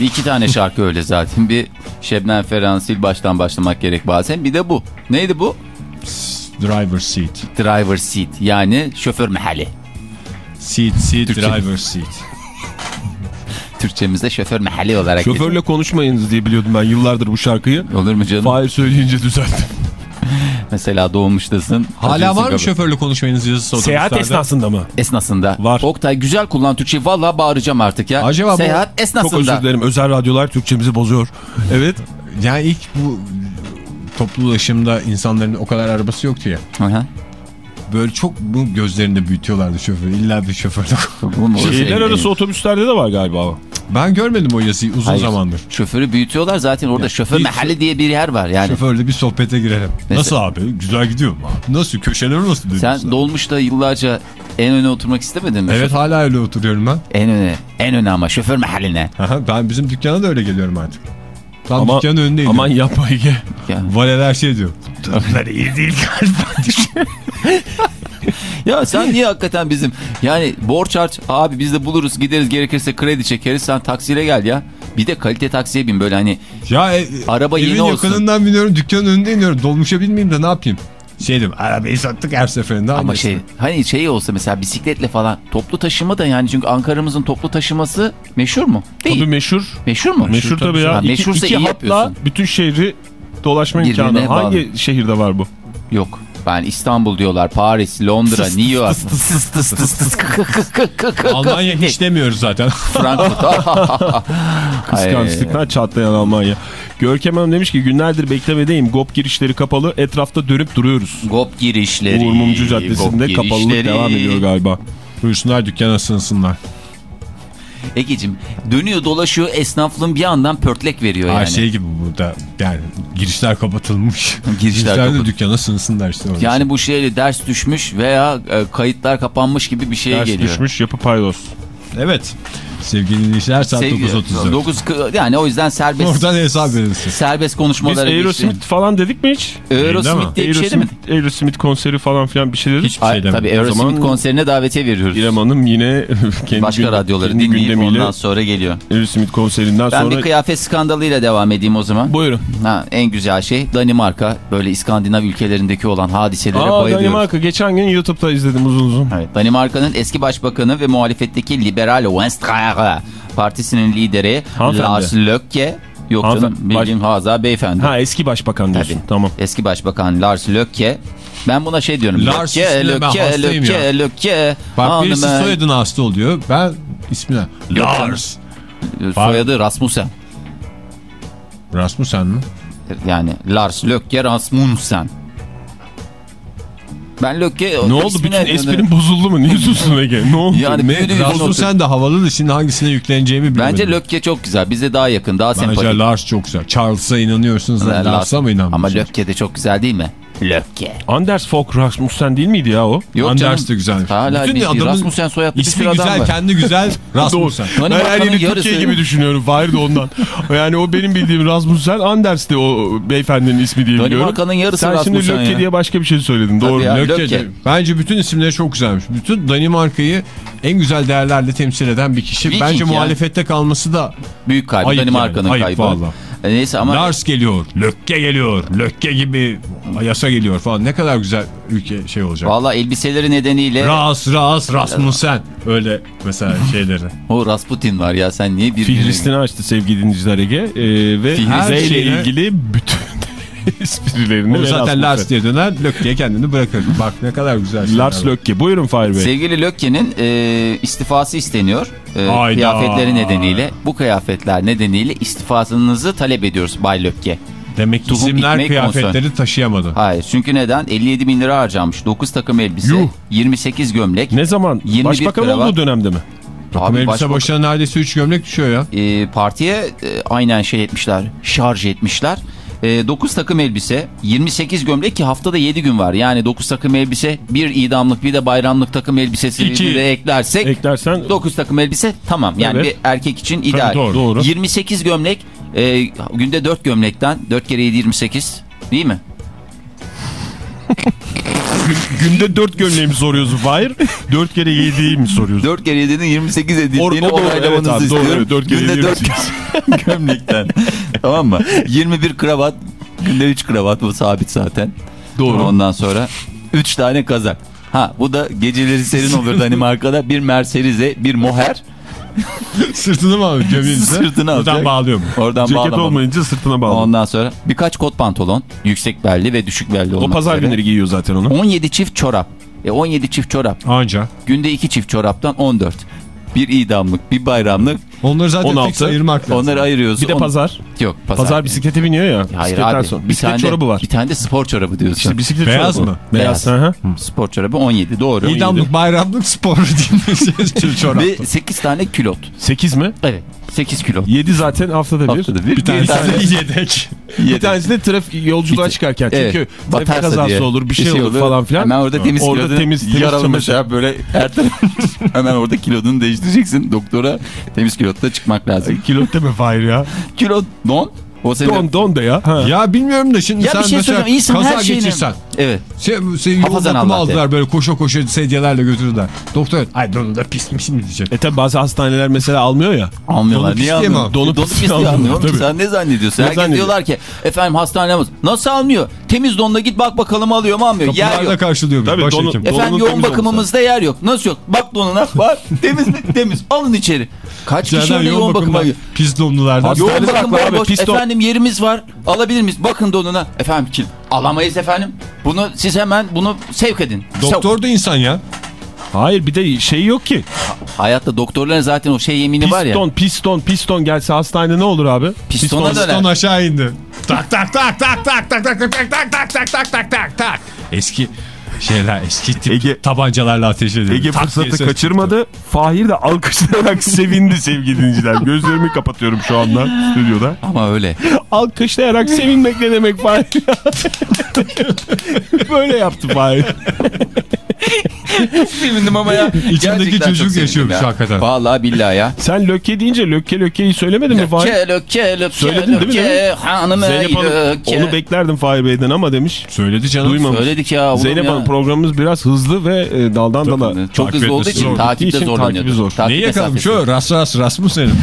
Bir iki tane şarkı öyle zaten. Bir Şebnem Ferah'ın sil baştan başlamak gerek bazen. Bir de bu. Neydi bu? Driver seat. Driver seat yani şoför mahalli. Seat, seat, Türkçe. driver seat. [LAUGHS] Türkçemizde şoför mahalli olarak geçiyor. Şoförle konuşmayınız diye biliyordum ben yıllardır bu şarkıyı. Olur mu canım? Fahir söyleyince düzelttim. [LAUGHS] Mesela doğmuştasın. Hala var mı şoförle konuşmayınız yazısı Seyahat otobüslerde? esnasında mı? Esnasında. Var. Oktay güzel kullan Türkçeyi. Valla bağıracağım artık ya. Acaba bu- Seyahat Çok esnasında. özür dilerim. Özel radyolar Türkçemizi bozuyor. Evet. Yani ilk bu toplu ulaşımda insanların o kadar arabası yoktu ya. Hı hı. Böyle çok bu gözlerinde büyütüyorlardı şoförü. İlla bir şoförde. [LAUGHS] Şehirler Şey- arası otobüslerde de var galiba ben görmedim o yazıyı uzun Hayır. zamandır. Şoförü büyütüyorlar zaten orada şoför bir- mahalli diye bir yer var yani. Şoförle bir sohbete girelim. Mesela- Nasıl abi? Güzel gidiyor mu abi? Nasıl? Köşeleri nasıl? Sen dolmuşta yıllarca en öne oturmak istemedin mi? Evet hala öyle oturuyorum ben. En öne. En öne ama şoför mahalline. Aha, ben bizim dükkana da öyle geliyorum artık. Tam Ama- dükkanın önündeydim. Aman yapma Ege. Ya. Valeler şey diyor. Bunlar iyi değil galiba. [LAUGHS] ya sen niye hakikaten bizim yani borç harç abi biz de buluruz gideriz gerekirse kredi çekeriz sen taksiyle gel ya. Bir de kalite taksiye bin böyle hani ya e, Araba evin yeni olsun. yakınından biniyorum dükkanın önünde iniyorum. Dolmuşa binmeyeyim de ne yapayım? Şey diyorum arabayı sattık her seferinde. ama şey hani şey olsa mesela bisikletle falan toplu taşıma da yani çünkü Ankara'mızın toplu taşıması meşhur mu? Değil. Tabii meşhur. Meşhur mu? Meşhur tabii ya. İki, meşhursa iki iyi hatla yapıyorsun. bütün şehri dolaşma imkanı. bağlı. Hangi şehirde var bu? Yok. Ben İstanbul diyorlar, Paris, Londra, New York. [LAUGHS] Almanya hiç demiyoruz zaten. [LAUGHS] Frankfurt. [LAUGHS] Kıskançlıktan çatlayan Almanya. Görkem Hanım demiş ki günlerdir beklemedeyim. GOP girişleri kapalı. Etrafta dönüp duruyoruz. GOP girişleri. Uğur Mumcu Caddesi'nde kapalılık devam ediyor galiba. Buyursunlar dükkana sığınsınlar. Egeciğim dönüyor dolaşıyor esnaflığın bir yandan pörtlek veriyor Her yani. şey gibi burada yani girişler kapatılmış. [LAUGHS] Girişler de kapat- dükkana sığınsınlar işte. orada. Yani bu şeyle ders düşmüş veya e, kayıtlar kapanmış gibi bir şeye Ders geliyor. düşmüş yapı paydos. Evet. Sevgili dinleyiciler saat Sevgi- 9.30'da. 9 kı- yani o yüzden serbest Oradan hesap verilsin. serbest Biz konuşmalara Aerosmith falan dedik mi hiç? Aerosmith diye bir şey mi? Aerosmith, konseri falan filan bir şey dedik. Hiçbir Ay, şey demedim. tabii Aerosmith zaman- konserine davetiye veriyoruz. İrem Hanım yine [LAUGHS] kendi Başka gün- radyoları kendi dinleyip gündemiyle ondan sonra geliyor. Aerosmith konserinden Ben sonra... bir kıyafet skandalıyla devam edeyim o zaman. Buyurun. Ha, en güzel şey Danimarka böyle İskandinav ülkelerindeki olan hadiselere Aa bayılıyoruz. Danimarka geçen gün YouTube'da izledim uzun uzun. Evet, Danimarka'nın eski başbakanı ve muhalefetteki Liberal Venstre partisinin lideri Hanımefendi. Lars Løkke. Yok canım Hanımefendi, bildiğin haza beyefendi. Ha eski başbakan diyorsun. Tabii. Tamam. Eski başbakan Lars Løkke. Ben buna şey diyorum. Lars Lökke, Lökke, Lökke, ya. Lökke. Bak birisi Hanım, soyadına hasta oluyor. Ben ismine Lars. Soyadı Rasmussen. Rasmussen mi? Yani Lars Løkke Rasmussen. Ben Lökke... Ne oldu? Bütün esprin bozuldu mu? Niye sustun Ege? Ne oldu? Yani Ne? Rasmussen de havalı da şimdi hangisine yükleneceğimi bilmiyorum. Bence Lökke çok güzel. Bize daha yakın, daha Bence sempatik. Lars çok güzel. Charles'a inanıyorsunuz Lars'a mı Ama inanmıyorsunuz? Lökke de çok güzel değil mi? Lökke. Anders Fogh Rasmussen değil miydi ya o? Yok Anders canım. de güzelmiş. Hala Bütün bir, adamın Rasmussen soyadlı bir İsmi sürü adam güzel, var. kendi güzel [LAUGHS] Rasmussen. Ben her Danimarka'nın yeri yarısı- Türkiye gibi düşünüyorum. Fahir de ondan. [LAUGHS] yani o benim bildiğim Rasmussen Anders'ti o beyefendinin ismi diye biliyorum. Danimarka'nın yarısı Sen şimdi Rasmussen Lökke ya. diye başka bir şey söyledin. Doğru. ya. Lökke Lökke. de- Bence bütün isimleri çok güzelmiş. Bütün Danimarka'yı en güzel değerlerle temsil eden bir kişi. Viking Bence ya. muhalefette kalması da Büyük kaybı Danimarka'nın yani, ayıp kaybı. E, Neyse ama Lars geliyor, Lökke geliyor, Lökke gibi yasa geliyor falan. Ne kadar güzel ülke şey olacak. valla elbiseleri nedeniyle Ras, Ras, Rasmussen. Öyle mesela [LAUGHS] şeyleri. o Rasputin var ya sen niye bir Fihristini açtı sevgili dinleyiciler Ege. Ee, ve Fihrist- R ile ilgili bütün [LAUGHS] esprilerini O zaten Lars diye döner, Lökke'ye kendini bırakır. Bak ne kadar güzel Lars. Lökke. Buyurun Fahir Bey. Sevgili Lökke'nin e, istifası isteniyor. E, kıyafetleri nedeniyle. Bu kıyafetler nedeniyle istifasınızı talep ediyoruz Bay Lökke. Demek ki Tohum isimler kıyafetleri taşıyamadı. Hayır çünkü neden? 57 bin lira harcamış. 9 takım elbise, Yuh. 28 gömlek. Ne zaman? 21 Başbakan olduğu dönemde mi? Takım Abi elbise başına neredeyse 3 gömlek düşüyor ya. e, partiye e, aynen şey etmişler, şarj etmişler. E, 9 takım elbise, 28 gömlek ki haftada 7 gün var. Yani 9 takım elbise, bir idamlık bir de bayramlık takım elbisesi İki. de eklersek Eklersen 9 takım elbise tamam. Yani Evet. bir erkek için ideal. doğru. Doğru. 28 gömlek, e, günde 4 gömlekten 4 kere 7 28 değil mi? [LAUGHS] günde 4 gömleği mi soruyorsun Fahir? 4 kere 7'yi mi soruyorsun? 4 kere 7'nin 28 edildiğini onaylamanızı evet abi, doğru, istiyorum. dört kere günde yedi, 4 [LAUGHS] gömlekten. tamam mı? 21 kravat, günde 3 kravat bu sabit zaten. Doğru. Ondan sonra 3 tane kazak. Ha bu da geceleri serin olur Danimarka'da. Bir Mercedes'e bir moher. [LAUGHS] Sırtını mı alıyor gömleğinize? [LAUGHS] Sırtını alacak. Buradan bağlıyor mu? Oradan Ceket olmayınca sırtına bağlı. Ondan sonra birkaç kot pantolon. Yüksek belli ve düşük belli O olmak pazar üzere. günleri giyiyor zaten onu. 17 çift çorap. E 17 çift çorap. Anca. Günde 2 çift çoraptan 14. Bir idamlık, bir bayramlık. Onları zaten 16. fix ayırmak lazım. Onları ayırıyoruz. Bir de On- pazar. Yok Pazar, pazar. bisiklete biniyor ya. Hayır abi. sonra. Bir Bisiklet tane, çorabı var. Bir tane de spor çorabı diyorsun. İşte bisiklet Beyaz çorabı. mı? Beyaz. Hı hı. Spor çorabı 17 doğru. İdamlık, bayramlık, spor [LAUGHS] [LAUGHS] çorap. Ve 8 tane külot. 8 mi? Evet 8 külot. 7 zaten haftada bir. Haftada bir. Bir tanesi tane- de yedek. Bir tanesi de trafik yolculuğa çıkarken. Evet. Çünkü trafik Batarsa kazası diye. olur, bir şey, olur, falan filan. Hemen orada temiz Orada kilodunu temiz, temiz yaralı çamaşır. mesela böyle her [LAUGHS] hemen orada kilodunu değiştireceksin. Doktora temiz kilotla çıkmak lazım. Kilo deme Fahir ya. Kilo don. O senin... Don, don da ya. Ha. Ya bilmiyorum da şimdi Ya sen bir şey mesela. İnsan kaza her şeyini... geçirsen. Evet. Sen, sen yoğun Hafızan bakıma Allah aldılar böyle koşa koşa sedyelerle götürdüler. Doktor ay donu da pismiş mi diyecek. E tabi bazı hastaneler mesela almıyor ya. Almıyorlar. Donu Niye almıyor? al? Donu Donu pisliği pisliği almıyor, almıyor. tabii. Sen ne zannediyorsun? Ne Herkes zannediyor? diyorlar ki efendim hastanemiz nasıl almıyor? Temiz donla git bak bakalım alıyor mu almıyor. Yer Kapılarda yok. karşılıyor Tabii, donu- başhekim. Efendim yoğun bakımımızda yer yok. Nasıl yok? Bak donuna var. temiz mi? Temiz. Alın içeri. Kaç kişi İçeriden öyle yoğun bakıma bakımdan Pis donlulardan. Yoğun Hastanede bakım bomboş. pis don. Efendim yerimiz var. Alabilir miyiz? Bakın donuna. Efendim kim? Alamayız efendim. Bunu siz hemen bunu sevk edin. Doktor da insan ya. Hayır bir de şey yok ki. Hayatta doktorların zaten o şey yemini var ya. Piston, piston, piston gelse hastane ne olur abi? Pistona döner. Piston aşağı indi. Tak tak tak tak tak tak tak tak tak tak tak tak tak tak tak tak. Eski şeyler eski tip Ege- tabancalarla ateş ediyor. Ege Tak fırsatı kaçırmadı. Fahir de alkışlayarak [LAUGHS] sevindi sevgili dinleyiciler. Gözlerimi kapatıyorum şu anda stüdyoda. Ama öyle. Alkışlayarak sevinmek ne demek Fahir? [LAUGHS] Böyle yaptı Fahir. [LAUGHS] Sevindim ama ya. İçimdeki çok çocuk yaşıyormuş ya. hakikaten. Vallahi billahi ya. Sen lökke deyince lökke lökkeyi söylemedin mi Fahir? Lökke lökke lökke Söyledin değil mi lökke hanım Zeynep Hanım lökke. onu beklerdim Fahir Bey'den ama demiş. Söyledi canım. Duymamış. Söyledik ya. Zeynep ya. Hanım programımız biraz hızlı ve e, daldan dala. Çok Takip hızlı olduğu için takipte zorlanıyordu. takibi zor. Neyi yakalamış o? Ras ras ras mı senin? [LAUGHS]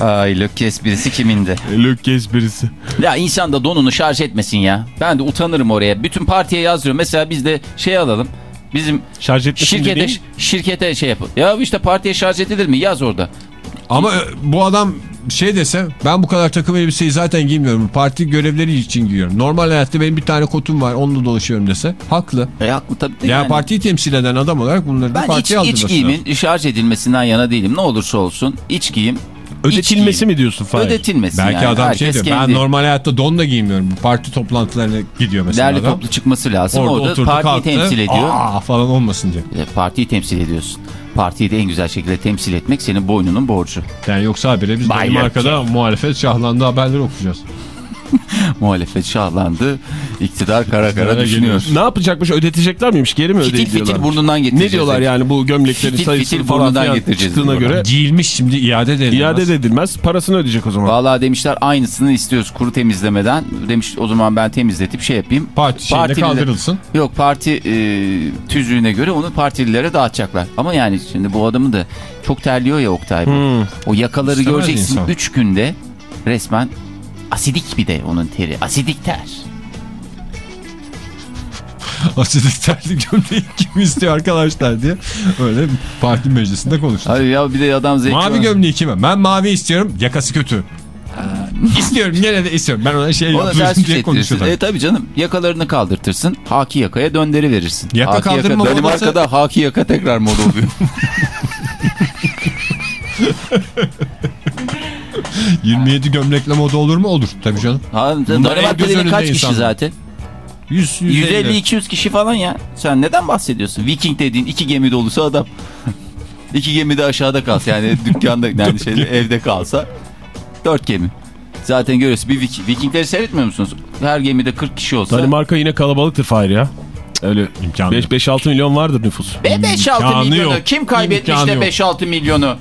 Ay lökke esprisi kimindi? Lökke esprisi. Ya insan da donunu şarj etmesin ya. Ben de utanırım oraya. Bütün partiye yazıyorum. Mesela biz de şey alalım. Bizim Şarj şirkete dediğin- şirkete şey yapın. Ya işte partiye şarj edilir mi? Yaz orada. Ama e, bu adam şey dese ben bu kadar takım elbiseyi zaten giymiyorum. Parti görevleri için giyiyorum. Normal hayatta benim bir tane kotum var onunla dolaşıyorum dese haklı. E haklı tabii de Ya yani. partiyi temsil eden adam olarak bunları da Ben iç, partiye iç giyimin şarj edilmesinden yana değilim. Ne olursa olsun iç giyim. Ödetilmesi giyim. mi diyorsun Fahir? Ödetilmesi Belki yani. adam şey Herkes diyor ben kendi normal hayatta don da giymiyorum. Parti toplantılarına gidiyor mesela Derli adam. toplu çıkması lazım. Orada, Orada, oturdu partiyi kalktı. temsil ediyor. Aa falan olmasın diye. E, Partiyi temsil ediyorsun. Partiyi de en güzel şekilde temsil etmek senin boynunun borcu. Yani yoksa habire biz Bay benim Lökke. arkada muhalefet şahlandı haberleri okuyacağız. [LAUGHS] Muhalefet şahlandı. İktidar kara kara düşünüyor. Ne yapacakmış? Ödetecekler miymiş? Geri mi Fitil ödeyecekler? fitil burnundan Ne getireceğiz. diyorlar yani bu gömleklerin Fitil sayısı fitil falan burnundan getireceğiz göre Giyilmiş şimdi iade de edilmez. iade de edilmez. Parasını ödeyecek o zaman. Vallahi demişler aynısını istiyoruz kuru temizlemeden. Demiş o zaman ben temizletip şey yapayım. Parti şeyine kaldırılsın. Yok parti e, tüzüğüne göre onu partililere dağıtacaklar. Ama yani şimdi bu adamı da çok terliyor ya Oktay. Bey. O yakaları İstemez göreceksin insan. 3 günde resmen asidik bir de onun teri. Asidik ter. [LAUGHS] Asidik terli gömleği kim istiyor arkadaşlar diye öyle parti meclisinde konuştuk. Abi ya bir de adam zevkli. Mavi var. gömleği kime? Ben mavi istiyorum. Yakası kötü. istiyorum gene de istiyorum. Ben ona şey Ona diye ettirirsin. konuşuyorlar. E tabi canım yakalarını kaldırtırsın. Haki yakaya dönderi verirsin. Yaka haki kaldırma yaka, Danimarka'da haki yaka tekrar moda oluyor. [LAUGHS] 27 gömlekle moda olur mu? Olur. Tabii canım. Danimarka'da önünde kaç kişi zaten? 100, 150. 150-200 kişi falan ya. Sen neden bahsediyorsun? Viking dediğin iki gemi dolusu adam. [LAUGHS] iki gemi de aşağıda kalsa yani dükkanda [LAUGHS] yani şeyde, evde kalsa dört gemi. Zaten görüyorsun bir Viking, Vikingleri seyretmiyor musunuz? Her gemide 40 kişi olsa. Danimarka yine kalabalıktır Fahir ya. Öyle İmkanı yok. 5-6 milyon vardır nüfus. Ve 5-6 İmkanı milyonu yok. kim kaybetmiş İmkanı de yok. 5-6 milyonu?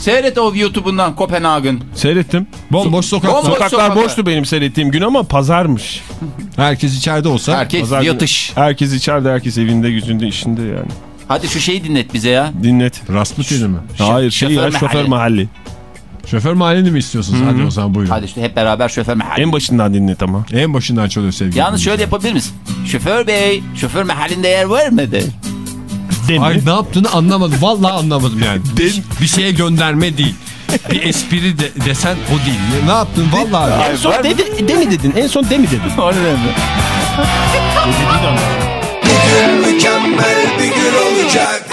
Seyret o YouTube'undan Kopenhagen. Seyrettim. Bomboş sokaklar. Bomboş Sokaklar sokaklar. boştu benim seyrettiğim gün ama pazarmış. Herkes içeride olsa. Herkes Pazar günü. yatış. Herkes içeride, herkes evinde, yüzünde, işinde yani. Hadi şu şeyi dinlet bize ya. Dinlet. Rasputin'i mi? Hayır şey şoför ya şoför mahalli. mahalli. Şoför mahallini mi istiyorsunuz? Hadi o zaman buyurun. Hadi işte hep beraber şoför mahalli. En başından dinlet ama. En başından çalıyor sevgili. Yalnız şöyle yapabilir misin? Şoför bey, şoför mahallinde yer var mı de? Ay ne yaptığını anlamadım. Vallahi anlamadım yani. [LAUGHS] bir şeye gönderme değil. Bir espri de, desen o değil. Ne, ne yaptın vallahi? En son de, de mi dedin? En son de mi dedin? O ne demek? Mükemmel bir gün olacak